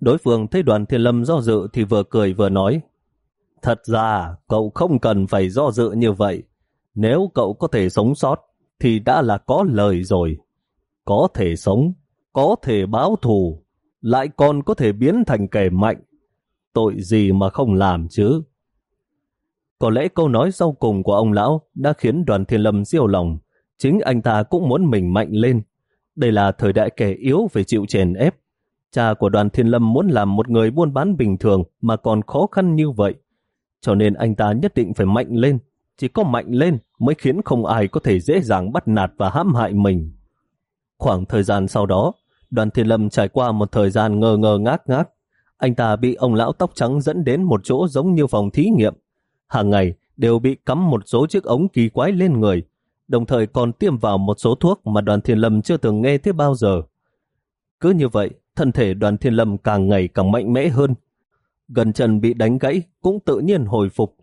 Đối phương thấy đoàn thiên lâm do dự thì vừa cười vừa nói, Thật ra, cậu không cần phải do dự như vậy. Nếu cậu có thể sống sót, thì đã là có lời rồi. Có thể sống, có thể báo thù, lại còn có thể biến thành kẻ mạnh. Tội gì mà không làm chứ? Có lẽ câu nói sau cùng của ông lão đã khiến đoàn thiên lâm siêu lòng. Chính anh ta cũng muốn mình mạnh lên. Đây là thời đại kẻ yếu phải chịu chèn ép. Cha của đoàn thiên lâm muốn làm một người buôn bán bình thường mà còn khó khăn như vậy. Cho nên anh ta nhất định phải mạnh lên. Chỉ có mạnh lên mới khiến không ai có thể dễ dàng bắt nạt và hãm hại mình. Khoảng thời gian sau đó, đoàn thiên lâm trải qua một thời gian ngơ ngơ ngác ngác. Anh ta bị ông lão tóc trắng dẫn đến một chỗ giống như phòng thí nghiệm hàng ngày đều bị cắm một số chiếc ống kỳ quái lên người, đồng thời còn tiêm vào một số thuốc mà đoàn thiên lâm chưa từng nghe thấy bao giờ. Cứ như vậy, thân thể đoàn thiên lâm càng ngày càng mạnh mẽ hơn. Gần chân bị đánh gãy cũng tự nhiên hồi phục.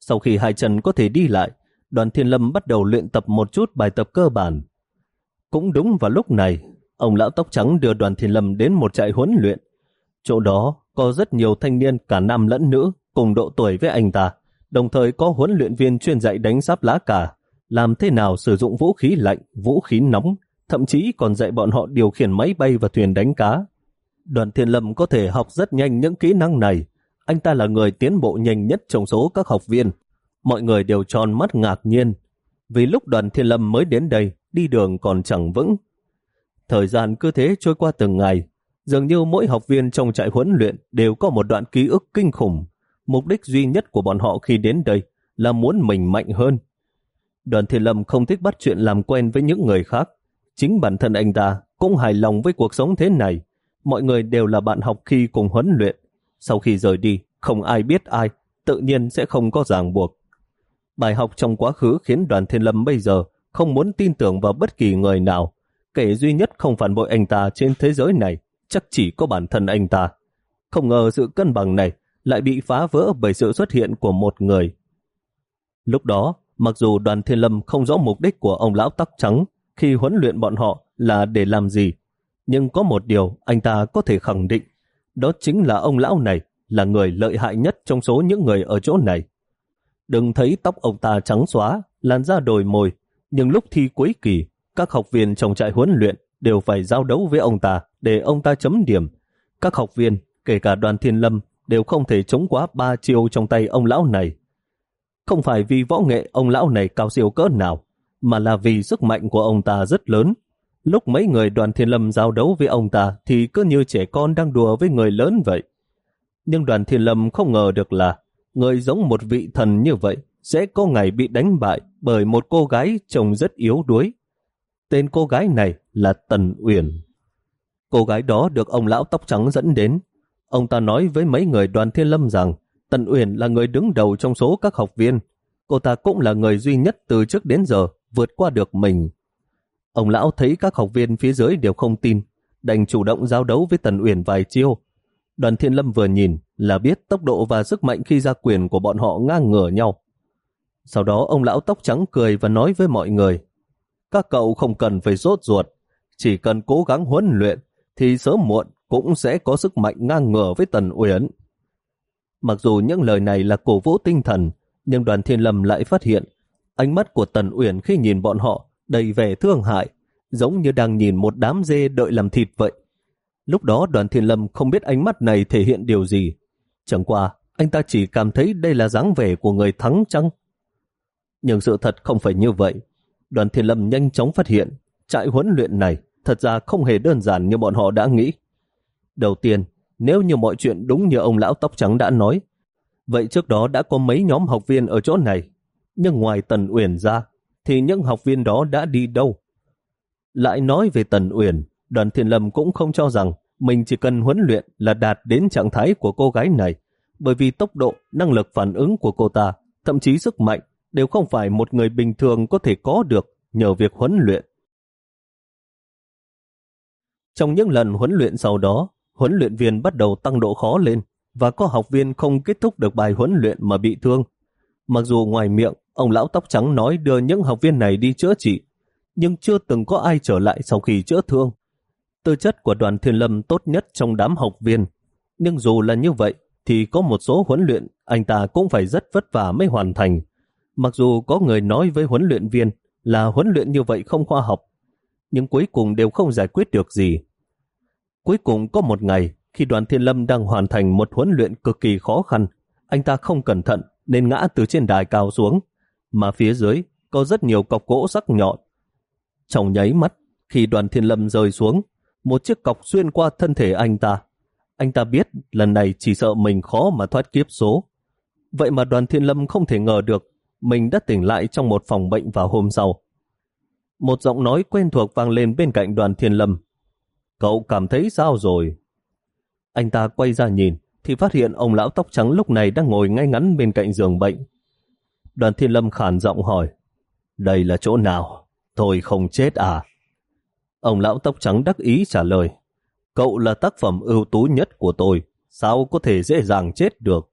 Sau khi hai chân có thể đi lại, đoàn thiên lâm bắt đầu luyện tập một chút bài tập cơ bản. Cũng đúng vào lúc này, ông lão tóc trắng đưa đoàn thiên lâm đến một trại huấn luyện. Chỗ đó có rất nhiều thanh niên cả nam lẫn nữ cùng độ tuổi với anh ta, đồng thời có huấn luyện viên chuyên dạy đánh giáp lá cà, làm thế nào sử dụng vũ khí lạnh, vũ khí nóng, thậm chí còn dạy bọn họ điều khiển máy bay và thuyền đánh cá. Đoàn Thiên Lâm có thể học rất nhanh những kỹ năng này. Anh ta là người tiến bộ nhanh nhất trong số các học viên. Mọi người đều tròn mắt ngạc nhiên. Vì lúc đoàn Thiên Lâm mới đến đây, đi đường còn chẳng vững. Thời gian cứ thế trôi qua từng ngày. Dường như mỗi học viên trong trại huấn luyện đều có một đoạn ký ức kinh khủng. Mục đích duy nhất của bọn họ khi đến đây là muốn mình mạnh hơn. Đoàn Thiên Lâm không thích bắt chuyện làm quen với những người khác. Chính bản thân anh ta cũng hài lòng với cuộc sống thế này. Mọi người đều là bạn học khi cùng huấn luyện. Sau khi rời đi, không ai biết ai, tự nhiên sẽ không có ràng buộc. Bài học trong quá khứ khiến đoàn thiên lâm bây giờ không muốn tin tưởng vào bất kỳ người nào. Kẻ duy nhất không phản bội anh ta trên thế giới này chắc chỉ có bản thân anh ta. Không ngờ sự cân bằng này lại bị phá vỡ bởi sự xuất hiện của một người. Lúc đó, mặc dù đoàn thiên lâm không rõ mục đích của ông lão tóc trắng khi huấn luyện bọn họ là để làm gì, nhưng có một điều anh ta có thể khẳng định, đó chính là ông lão này là người lợi hại nhất trong số những người ở chỗ này. Đừng thấy tóc ông ta trắng xóa, làn da đồi mồi, nhưng lúc thi cuối kỳ, các học viên trong trại huấn luyện đều phải giao đấu với ông ta để ông ta chấm điểm. Các học viên, kể cả đoàn thiên lâm, đều không thể chống quá ba chiêu trong tay ông lão này. Không phải vì võ nghệ ông lão này cao siêu cỡ nào, mà là vì sức mạnh của ông ta rất lớn. Lúc mấy người đoàn thiên lâm giao đấu với ông ta thì cứ như trẻ con đang đùa với người lớn vậy. Nhưng đoàn thiên lâm không ngờ được là người giống một vị thần như vậy sẽ có ngày bị đánh bại bởi một cô gái trông rất yếu đuối. Tên cô gái này là Tần Uyển. Cô gái đó được ông lão tóc trắng dẫn đến. Ông ta nói với mấy người đoàn thiên lâm rằng Tần Uyển là người đứng đầu trong số các học viên. Cô ta cũng là người duy nhất từ trước đến giờ vượt qua được mình. Ông lão thấy các học viên phía dưới đều không tin, đành chủ động giao đấu với Tần Uyển vài chiêu. Đoàn Thiên Lâm vừa nhìn là biết tốc độ và sức mạnh khi ra quyền của bọn họ ngang ngửa nhau. Sau đó ông lão tóc trắng cười và nói với mọi người, các cậu không cần phải rốt ruột, chỉ cần cố gắng huấn luyện thì sớm muộn cũng sẽ có sức mạnh ngang ngửa với Tần Uyển. Mặc dù những lời này là cổ vũ tinh thần, nhưng đoàn thiên lâm lại phát hiện ánh mắt của Tần Uyển khi nhìn bọn họ đầy vẻ thương hại, giống như đang nhìn một đám dê đợi làm thịt vậy. Lúc đó đoàn thiên lâm không biết ánh mắt này thể hiện điều gì. Chẳng qua, anh ta chỉ cảm thấy đây là dáng vẻ của người thắng chăng? Nhưng sự thật không phải như vậy. Đoàn thiên lâm nhanh chóng phát hiện trại huấn luyện này thật ra không hề đơn giản như bọn họ đã nghĩ. Đầu tiên, nếu như mọi chuyện đúng như ông lão tóc trắng đã nói, vậy trước đó đã có mấy nhóm học viên ở chỗ này. Nhưng ngoài Tần Uyển ra, thì những học viên đó đã đi đâu? Lại nói về Tần Uyển, đoàn thiên lâm cũng không cho rằng mình chỉ cần huấn luyện là đạt đến trạng thái của cô gái này, bởi vì tốc độ, năng lực phản ứng của cô ta, thậm chí sức mạnh, đều không phải một người bình thường có thể có được nhờ việc huấn luyện. Trong những lần huấn luyện sau đó, huấn luyện viên bắt đầu tăng độ khó lên và có học viên không kết thúc được bài huấn luyện mà bị thương. Mặc dù ngoài miệng, ông lão tóc trắng nói đưa những học viên này đi chữa trị, nhưng chưa từng có ai trở lại sau khi chữa thương. Tư chất của đoàn thiên lâm tốt nhất trong đám học viên, nhưng dù là như vậy, thì có một số huấn luyện anh ta cũng phải rất vất vả mới hoàn thành. Mặc dù có người nói với huấn luyện viên là huấn luyện như vậy không khoa học, nhưng cuối cùng đều không giải quyết được gì. Cuối cùng có một ngày, khi đoàn thiên lâm đang hoàn thành một huấn luyện cực kỳ khó khăn, anh ta không cẩn thận nên ngã từ trên đài cao xuống, mà phía dưới có rất nhiều cọc gỗ sắc nhọn. Trong nháy mắt, khi đoàn thiên lâm rơi xuống, một chiếc cọc xuyên qua thân thể anh ta. Anh ta biết lần này chỉ sợ mình khó mà thoát kiếp số. Vậy mà đoàn thiên lâm không thể ngờ được mình đã tỉnh lại trong một phòng bệnh vào hôm sau. Một giọng nói quen thuộc vang lên bên cạnh đoàn thiên lâm. Cậu cảm thấy sao rồi? Anh ta quay ra nhìn, thì phát hiện ông lão tóc trắng lúc này đang ngồi ngay ngắn bên cạnh giường bệnh. Đoàn thiên lâm khản giọng hỏi, đây là chỗ nào? Tôi không chết à? Ông lão tóc trắng đắc ý trả lời, cậu là tác phẩm ưu tú nhất của tôi, sao có thể dễ dàng chết được?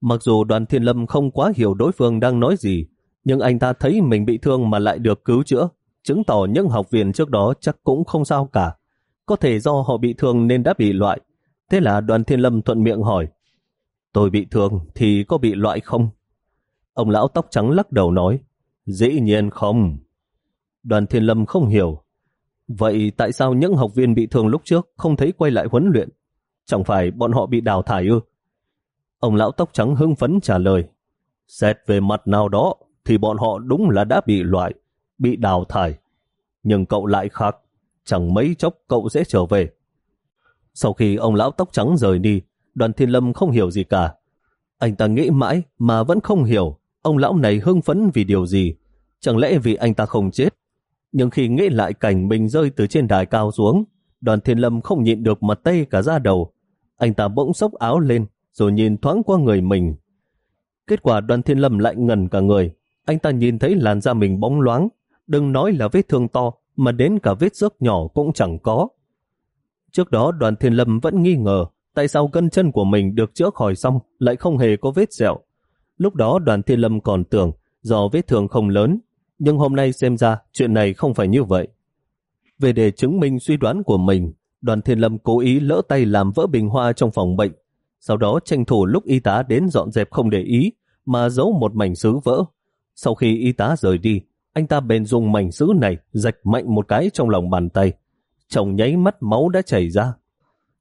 Mặc dù đoàn thiên lâm không quá hiểu đối phương đang nói gì, nhưng anh ta thấy mình bị thương mà lại được cứu chữa, chứng tỏ những học viên trước đó chắc cũng không sao cả. Có thể do họ bị thương nên đã bị loại. Thế là đoàn thiên lâm thuận miệng hỏi, tôi bị thương thì có bị loại không? Ông lão tóc trắng lắc đầu nói, dĩ nhiên không. Đoàn thiên lâm không hiểu. Vậy tại sao những học viên bị thương lúc trước không thấy quay lại huấn luyện? Chẳng phải bọn họ bị đào thải ư? Ông lão tóc trắng hưng phấn trả lời. Xét về mặt nào đó thì bọn họ đúng là đã bị loại, bị đào thải. Nhưng cậu lại khác, chẳng mấy chốc cậu sẽ trở về. Sau khi ông lão tóc trắng rời đi, đoàn thiên lâm không hiểu gì cả. Anh ta nghĩ mãi mà vẫn không hiểu ông lão này hưng phấn vì điều gì. Chẳng lẽ vì anh ta không chết? Nhưng khi nghĩ lại cảnh mình rơi từ trên đài cao xuống, đoàn thiên lâm không nhịn được mặt tê cả ra đầu. Anh ta bỗng sốc áo lên, rồi nhìn thoáng qua người mình. Kết quả đoàn thiên lâm lại ngẩn cả người. Anh ta nhìn thấy làn da mình bóng loáng, đừng nói là vết thương to, mà đến cả vết rớt nhỏ cũng chẳng có. Trước đó đoàn thiên lâm vẫn nghi ngờ tại sao gân chân của mình được chữa khỏi xong lại không hề có vết dẹo. Lúc đó đoàn thiên lâm còn tưởng do vết thương không lớn, nhưng hôm nay xem ra chuyện này không phải như vậy. Về để chứng minh suy đoán của mình, đoàn thiên lâm cố ý lỡ tay làm vỡ bình hoa trong phòng bệnh, sau đó tranh thủ lúc y tá đến dọn dẹp không để ý, mà giấu một mảnh sứ vỡ. Sau khi y tá rời đi, anh ta bèn dùng mảnh sứ này rạch mạnh một cái trong lòng bàn tay. Chồng nháy mắt máu đã chảy ra.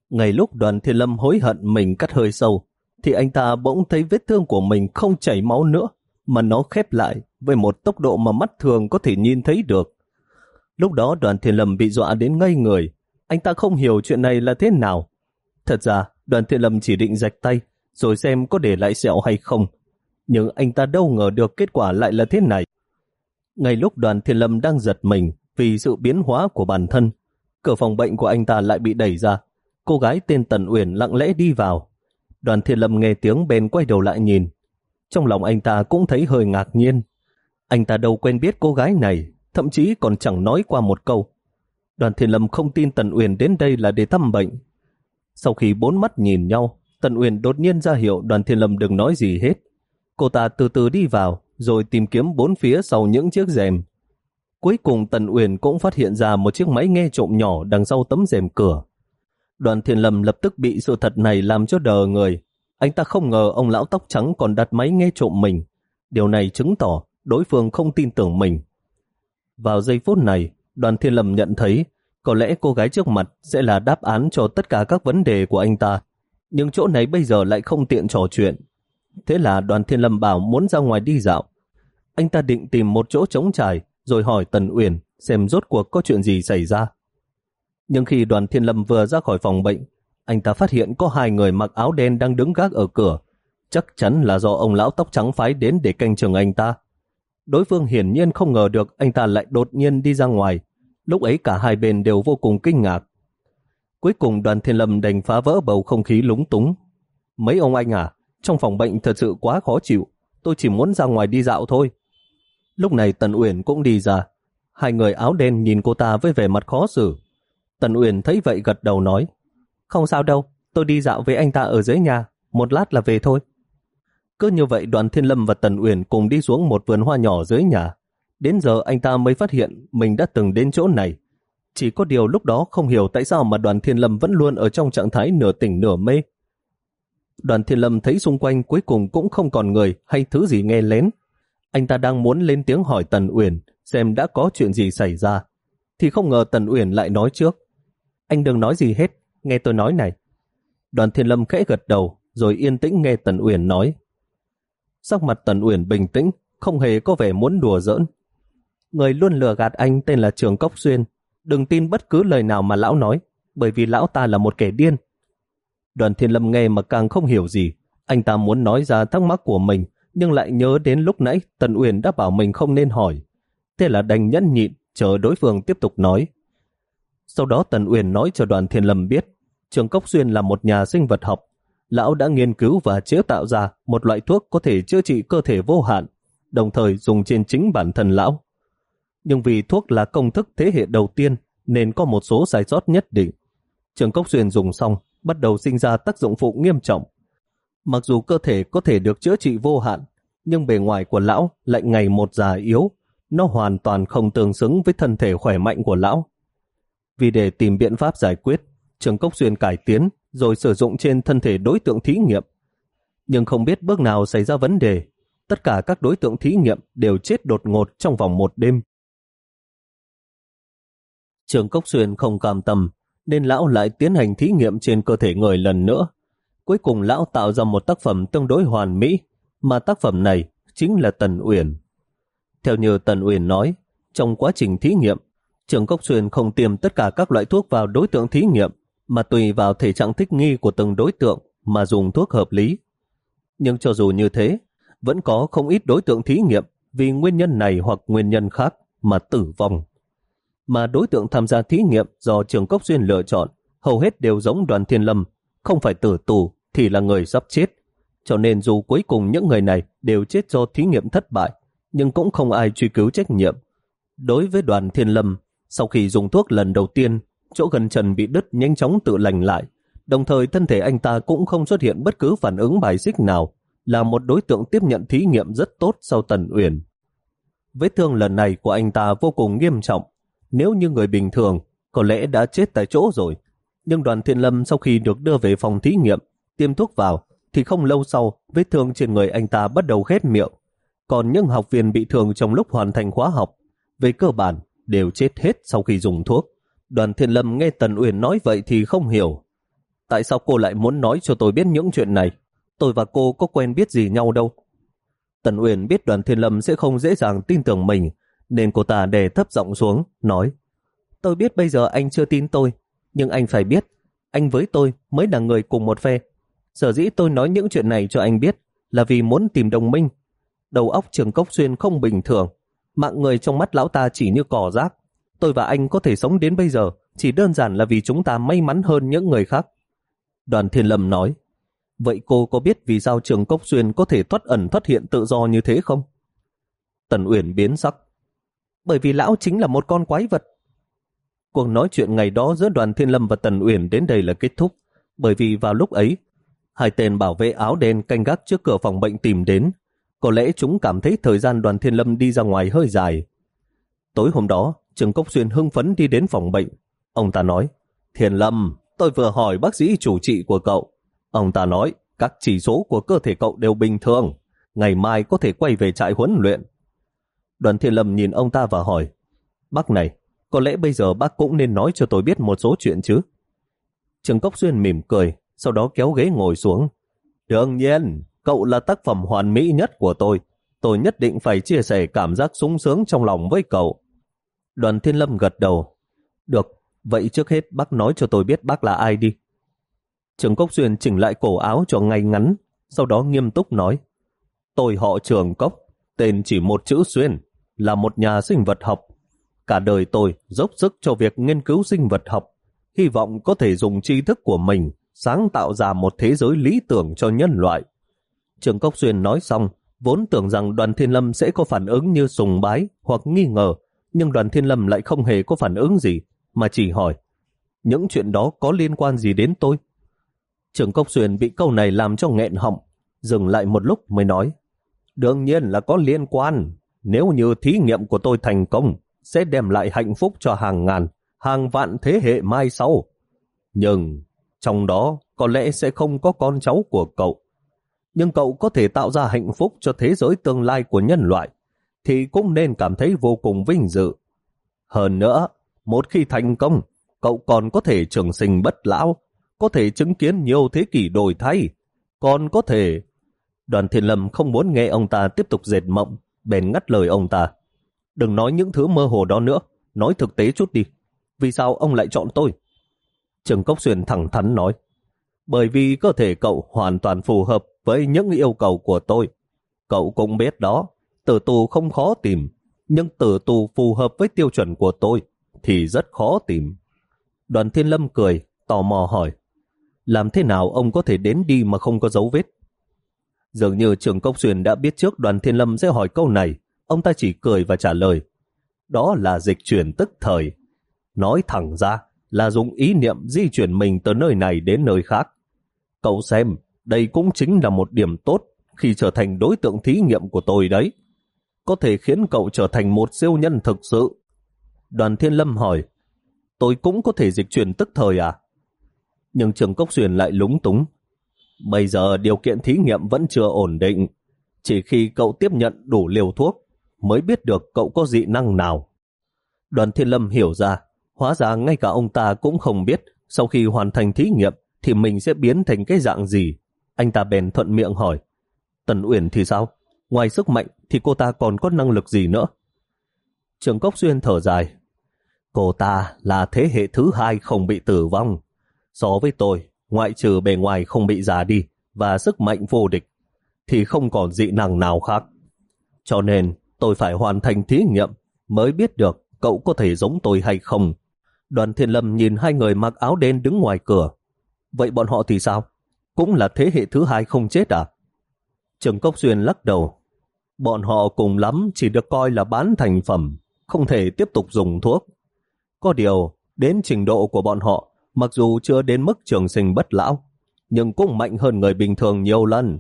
Ngay lúc đoàn thiên lâm hối hận mình cắt hơi sâu, thì anh ta bỗng thấy vết thương của mình không chảy máu nữa, mà nó khép lại với một tốc độ mà mắt thường có thể nhìn thấy được. Lúc đó đoàn thiên lâm bị dọa đến ngây người, anh ta không hiểu chuyện này là thế nào. Thật ra, đoàn thiên lâm chỉ định rạch tay, rồi xem có để lại sẹo hay không. Nhưng anh ta đâu ngờ được kết quả lại là thế này. Ngay lúc đoàn thiên lâm đang giật mình vì sự biến hóa của bản thân, cửa phòng bệnh của anh ta lại bị đẩy ra. Cô gái tên Tần Uyển lặng lẽ đi vào. Đoàn thiên lâm nghe tiếng bên quay đầu lại nhìn. Trong lòng anh ta cũng thấy hơi ngạc nhiên. Anh ta đâu quen biết cô gái này, thậm chí còn chẳng nói qua một câu. Đoàn thiên lâm không tin Tần Uyển đến đây là để thăm bệnh. Sau khi bốn mắt nhìn nhau, Tần Uyển đột nhiên ra hiệu đoàn thiên lâm đừng nói gì hết. Cô ta từ từ đi vào, rồi tìm kiếm bốn phía sau những chiếc rèm. Cuối cùng Tần Uyển cũng phát hiện ra một chiếc máy nghe trộm nhỏ đằng sau tấm rèm cửa. Đoàn Thiên Lâm lập tức bị sự thật này làm cho đờ người. Anh ta không ngờ ông lão tóc trắng còn đặt máy nghe trộm mình. Điều này chứng tỏ đối phương không tin tưởng mình. Vào giây phút này, đoàn Thiên Lâm nhận thấy có lẽ cô gái trước mặt sẽ là đáp án cho tất cả các vấn đề của anh ta. Nhưng chỗ này bây giờ lại không tiện trò chuyện. Thế là đoàn Thiên Lâm bảo muốn ra ngoài đi dạo. Anh ta định tìm một chỗ trống trải rồi hỏi Tần Uyển xem rốt cuộc có chuyện gì xảy ra. Nhưng khi đoàn Thiên Lâm vừa ra khỏi phòng bệnh, anh ta phát hiện có hai người mặc áo đen đang đứng gác ở cửa. Chắc chắn là do ông lão tóc trắng phái đến để canh chừng anh ta. Đối phương hiển nhiên không ngờ được anh ta lại đột nhiên đi ra ngoài. Lúc ấy cả hai bên đều vô cùng kinh ngạc. Cuối cùng đoàn Thiên Lâm đành phá vỡ bầu không khí lúng túng. Mấy ông anh à, trong phòng bệnh thật sự quá khó chịu. Tôi chỉ muốn ra ngoài đi dạo thôi. Lúc này Tần Uyển cũng đi ra. Hai người áo đen nhìn cô ta với vẻ mặt khó xử. Tần Uyển thấy vậy gật đầu nói không sao đâu, tôi đi dạo với anh ta ở dưới nhà, một lát là về thôi. Cứ như vậy đoàn Thiên Lâm và Tần Uyển cùng đi xuống một vườn hoa nhỏ dưới nhà. Đến giờ anh ta mới phát hiện mình đã từng đến chỗ này. Chỉ có điều lúc đó không hiểu tại sao mà đoàn Thiên Lâm vẫn luôn ở trong trạng thái nửa tỉnh nửa mê. Đoàn Thiên Lâm thấy xung quanh cuối cùng cũng không còn người hay thứ gì nghe lén. Anh ta đang muốn lên tiếng hỏi Tần Uyển xem đã có chuyện gì xảy ra. Thì không ngờ Tần Uyển lại nói trước. Anh đừng nói gì hết, nghe tôi nói này. Đoàn Thiên Lâm khẽ gật đầu, rồi yên tĩnh nghe Tần Uyển nói. Sắc mặt Tần Uyển bình tĩnh, không hề có vẻ muốn đùa giỡn. Người luôn lừa gạt anh tên là Trường Cốc Xuyên. Đừng tin bất cứ lời nào mà lão nói, bởi vì lão ta là một kẻ điên. Đoàn Thiên Lâm nghe mà càng không hiểu gì. Anh ta muốn nói ra thắc mắc của mình, nhưng lại nhớ đến lúc nãy Tần Uyển đã bảo mình không nên hỏi. Thế là đành nhẫn nhịn, chờ đối phương tiếp tục nói. Sau đó Tần Uyển nói cho đoàn Thiên Lâm biết, Trường Cốc Xuyên là một nhà sinh vật học. Lão đã nghiên cứu và chế tạo ra một loại thuốc có thể chữa trị cơ thể vô hạn, đồng thời dùng trên chính bản thân lão. Nhưng vì thuốc là công thức thế hệ đầu tiên nên có một số sai sót nhất định. Trường Cốc Xuyên dùng xong bắt đầu sinh ra tác dụng phụ nghiêm trọng. Mặc dù cơ thể có thể được chữa trị vô hạn, nhưng bề ngoài của lão lại ngày một già yếu, nó hoàn toàn không tương xứng với thân thể khỏe mạnh của lão. Vì để tìm biện pháp giải quyết, Trường Cốc Xuyên cải tiến rồi sử dụng trên thân thể đối tượng thí nghiệm. Nhưng không biết bước nào xảy ra vấn đề, tất cả các đối tượng thí nghiệm đều chết đột ngột trong vòng một đêm. Trường Cốc Xuyên không cam tâm, nên lão lại tiến hành thí nghiệm trên cơ thể người lần nữa. Cuối cùng lão tạo ra một tác phẩm tương đối hoàn mỹ, mà tác phẩm này chính là Tần Uyển. Theo như Tần Uyển nói, trong quá trình thí nghiệm, Trường Cốc Xuyên không tiêm tất cả các loại thuốc vào đối tượng thí nghiệm, mà tùy vào thể trạng thích nghi của từng đối tượng mà dùng thuốc hợp lý. Nhưng cho dù như thế, vẫn có không ít đối tượng thí nghiệm vì nguyên nhân này hoặc nguyên nhân khác mà tử vong. Mà đối tượng tham gia thí nghiệm do Trường Cốc Xuyên lựa chọn hầu hết đều giống đoàn thiên lâm, không phải tử tù thì là người sắp chết. Cho nên dù cuối cùng những người này đều chết do thí nghiệm thất bại, nhưng cũng không ai truy cứu trách nhiệm. Đối với đoàn thiên lâm, sau khi dùng thuốc lần đầu tiên, chỗ gần trần bị đứt nhanh chóng tự lành lại, đồng thời thân thể anh ta cũng không xuất hiện bất cứ phản ứng bài xích nào, là một đối tượng tiếp nhận thí nghiệm rất tốt sau Tần Uyển. Vết thương lần này của anh ta vô cùng nghiêm trọng, nếu như người bình thường, có lẽ đã chết tại chỗ rồi. Nhưng đoàn thiên lâm sau khi được đưa về phòng thí nghiệm, tiêm thuốc vào, thì không lâu sau, vết thương trên người anh ta bắt đầu khét miệng. Còn những học viên bị thương trong lúc hoàn thành khóa học, về cơ bản, đều chết hết sau khi dùng thuốc. Đoàn thiên lâm nghe Tần Uyển nói vậy thì không hiểu. Tại sao cô lại muốn nói cho tôi biết những chuyện này? Tôi và cô có quen biết gì nhau đâu. Tần Uyển biết đoàn thiên lâm sẽ không dễ dàng tin tưởng mình, nên cô ta đè thấp giọng xuống, nói Tôi biết bây giờ anh chưa tin tôi, nhưng anh phải biết, anh với tôi mới là người cùng một phe. Sở dĩ tôi nói những chuyện này cho anh biết là vì muốn tìm đồng minh. Đầu óc trường cốc xuyên không bình thường, mạng người trong mắt lão ta chỉ như cỏ rác. Tôi và anh có thể sống đến bây giờ chỉ đơn giản là vì chúng ta may mắn hơn những người khác. Đoàn Thiên Lâm nói, vậy cô có biết vì sao trường cốc xuyên có thể thoát ẩn thoát hiện tự do như thế không? Tần Uyển biến sắc, bởi vì lão chính là một con quái vật. Cuộc nói chuyện ngày đó giữa đoàn Thiên Lâm và Tần Uyển đến đây là kết thúc, bởi vì vào lúc ấy, hai tên bảo vệ áo đen canh gác trước cửa phòng bệnh tìm đến. Có lẽ chúng cảm thấy thời gian đoàn Thiên Lâm đi ra ngoài hơi dài. Tối hôm đó, Trường Cốc Xuyên hưng phấn đi đến phòng bệnh. Ông ta nói, Thiên Lâm, tôi vừa hỏi bác sĩ chủ trị của cậu. Ông ta nói, các chỉ số của cơ thể cậu đều bình thường. Ngày mai có thể quay về trại huấn luyện. Đoàn thiên lâm nhìn ông ta và hỏi, Bác này, có lẽ bây giờ bác cũng nên nói cho tôi biết một số chuyện chứ? Trường Cốc Xuyên mỉm cười, sau đó kéo ghế ngồi xuống. Đương nhiên, cậu là tác phẩm hoàn mỹ nhất của tôi. Tôi nhất định phải chia sẻ cảm giác sung sướng trong lòng với cậu. Đoàn Thiên Lâm gật đầu. Được, vậy trước hết bác nói cho tôi biết bác là ai đi. Trường Cốc Xuyên chỉnh lại cổ áo cho ngay ngắn, sau đó nghiêm túc nói. Tôi họ Trường Cốc, tên chỉ một chữ Xuyên, là một nhà sinh vật học. Cả đời tôi dốc sức cho việc nghiên cứu sinh vật học, hy vọng có thể dùng tri thức của mình sáng tạo ra một thế giới lý tưởng cho nhân loại. Trường Cốc Xuyên nói xong, vốn tưởng rằng đoàn thiên lâm sẽ có phản ứng như sùng bái hoặc nghi ngờ, nhưng đoàn thiên lâm lại không hề có phản ứng gì, mà chỉ hỏi, những chuyện đó có liên quan gì đến tôi? Trường Cốc Xuyên bị câu này làm cho nghẹn họng, dừng lại một lúc mới nói, đương nhiên là có liên quan, nếu như thí nghiệm của tôi thành công, sẽ đem lại hạnh phúc cho hàng ngàn, hàng vạn thế hệ mai sau. Nhưng trong đó có lẽ sẽ không có con cháu của cậu. Nhưng cậu có thể tạo ra hạnh phúc cho thế giới tương lai của nhân loại, thì cũng nên cảm thấy vô cùng vinh dự. Hơn nữa, một khi thành công, cậu còn có thể trường sinh bất lão, có thể chứng kiến nhiều thế kỷ đổi thay, còn có thể... Đoàn Thiên Lâm không muốn nghe ông ta tiếp tục dệt mộng, bèn ngắt lời ông ta. Đừng nói những thứ mơ hồ đó nữa, nói thực tế chút đi. Vì sao ông lại chọn tôi? Trường Cốc Xuyên thẳng thắn nói. Bởi vì cơ thể cậu hoàn toàn phù hợp với những yêu cầu của tôi. Cậu cũng biết đó, tử tù không khó tìm, nhưng tử tù phù hợp với tiêu chuẩn của tôi thì rất khó tìm. Đoàn Thiên Lâm cười, tò mò hỏi. Làm thế nào ông có thể đến đi mà không có dấu vết? Dường như trường Cốc Xuyên đã biết trước đoàn Thiên Lâm sẽ hỏi câu này, ông ta chỉ cười và trả lời. Đó là dịch chuyển tức thời. Nói thẳng ra là dùng ý niệm di chuyển mình từ nơi này đến nơi khác. Cậu xem, đây cũng chính là một điểm tốt khi trở thành đối tượng thí nghiệm của tôi đấy có thể khiến cậu trở thành một siêu nhân thực sự. Đoàn Thiên Lâm hỏi, tôi cũng có thể dịch chuyển tức thời à? Nhưng Trường Cốc Xuyên lại lúng túng. Bây giờ điều kiện thí nghiệm vẫn chưa ổn định. Chỉ khi cậu tiếp nhận đủ liều thuốc mới biết được cậu có dị năng nào. Đoàn Thiên Lâm hiểu ra, hóa ra ngay cả ông ta cũng không biết sau khi hoàn thành thí nghiệm thì mình sẽ biến thành cái dạng gì. Anh ta bèn thuận miệng hỏi, Tần Uyển thì sao? Ngoài sức mạnh thì cô ta còn có năng lực gì nữa? Trường Cốc Xuyên thở dài, cô ta là thế hệ thứ hai không bị tử vong. So với tôi, ngoại trừ bề ngoài không bị già đi và sức mạnh vô địch, thì không còn dị năng nào khác. Cho nên tôi phải hoàn thành thí nghiệm mới biết được cậu có thể giống tôi hay không. Đoàn Thiên Lâm nhìn hai người mặc áo đen đứng ngoài cửa. Vậy bọn họ thì sao? Cũng là thế hệ thứ hai không chết à? Trường Cốc Xuyên lắc đầu. Bọn họ cùng lắm chỉ được coi là bán thành phẩm, không thể tiếp tục dùng thuốc. Có điều, đến trình độ của bọn họ, mặc dù chưa đến mức trường sinh bất lão, nhưng cũng mạnh hơn người bình thường nhiều lần.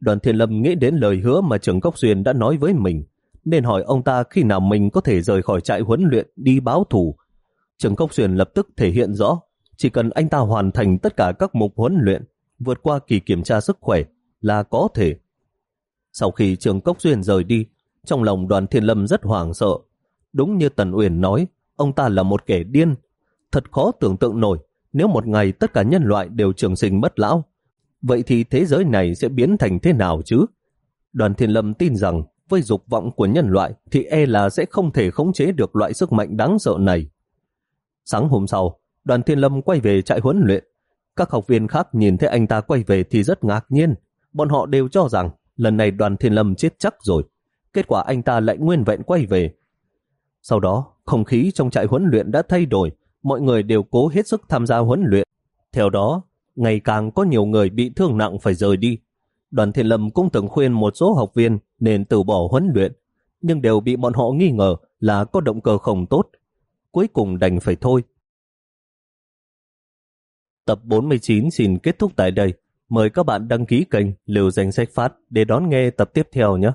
Đoàn Thiên Lâm nghĩ đến lời hứa mà trưởng Cốc duyên đã nói với mình, nên hỏi ông ta khi nào mình có thể rời khỏi trại huấn luyện đi báo thủ. Trường Cốc duyên lập tức thể hiện rõ, chỉ cần anh ta hoàn thành tất cả các mục huấn luyện, vượt qua kỳ kiểm tra sức khỏe là có thể. Sau khi Trường Cốc Duyên rời đi, trong lòng đoàn thiên lâm rất hoảng sợ. Đúng như Tần Uyển nói, ông ta là một kẻ điên. Thật khó tưởng tượng nổi, nếu một ngày tất cả nhân loại đều trường sinh bất lão, vậy thì thế giới này sẽ biến thành thế nào chứ? Đoàn thiên lâm tin rằng với dục vọng của nhân loại thì e là sẽ không thể khống chế được loại sức mạnh đáng sợ này. Sáng hôm sau, đoàn thiên lâm quay về trại huấn luyện. Các học viên khác nhìn thấy anh ta quay về thì rất ngạc nhiên. Bọn họ đều cho rằng lần này đoàn thiên lâm chết chắc rồi. Kết quả anh ta lại nguyên vẹn quay về. Sau đó, không khí trong trại huấn luyện đã thay đổi. Mọi người đều cố hết sức tham gia huấn luyện. Theo đó, ngày càng có nhiều người bị thương nặng phải rời đi. Đoàn Thiên Lâm cũng từng khuyên một số học viên nên từ bỏ huấn luyện, nhưng đều bị bọn họ nghi ngờ là có động cơ không tốt. Cuối cùng đành phải thôi. Tập 49 xin kết thúc tại đây. Mời các bạn đăng ký kênh Liều Danh Sách Phát để đón nghe tập tiếp theo nhé.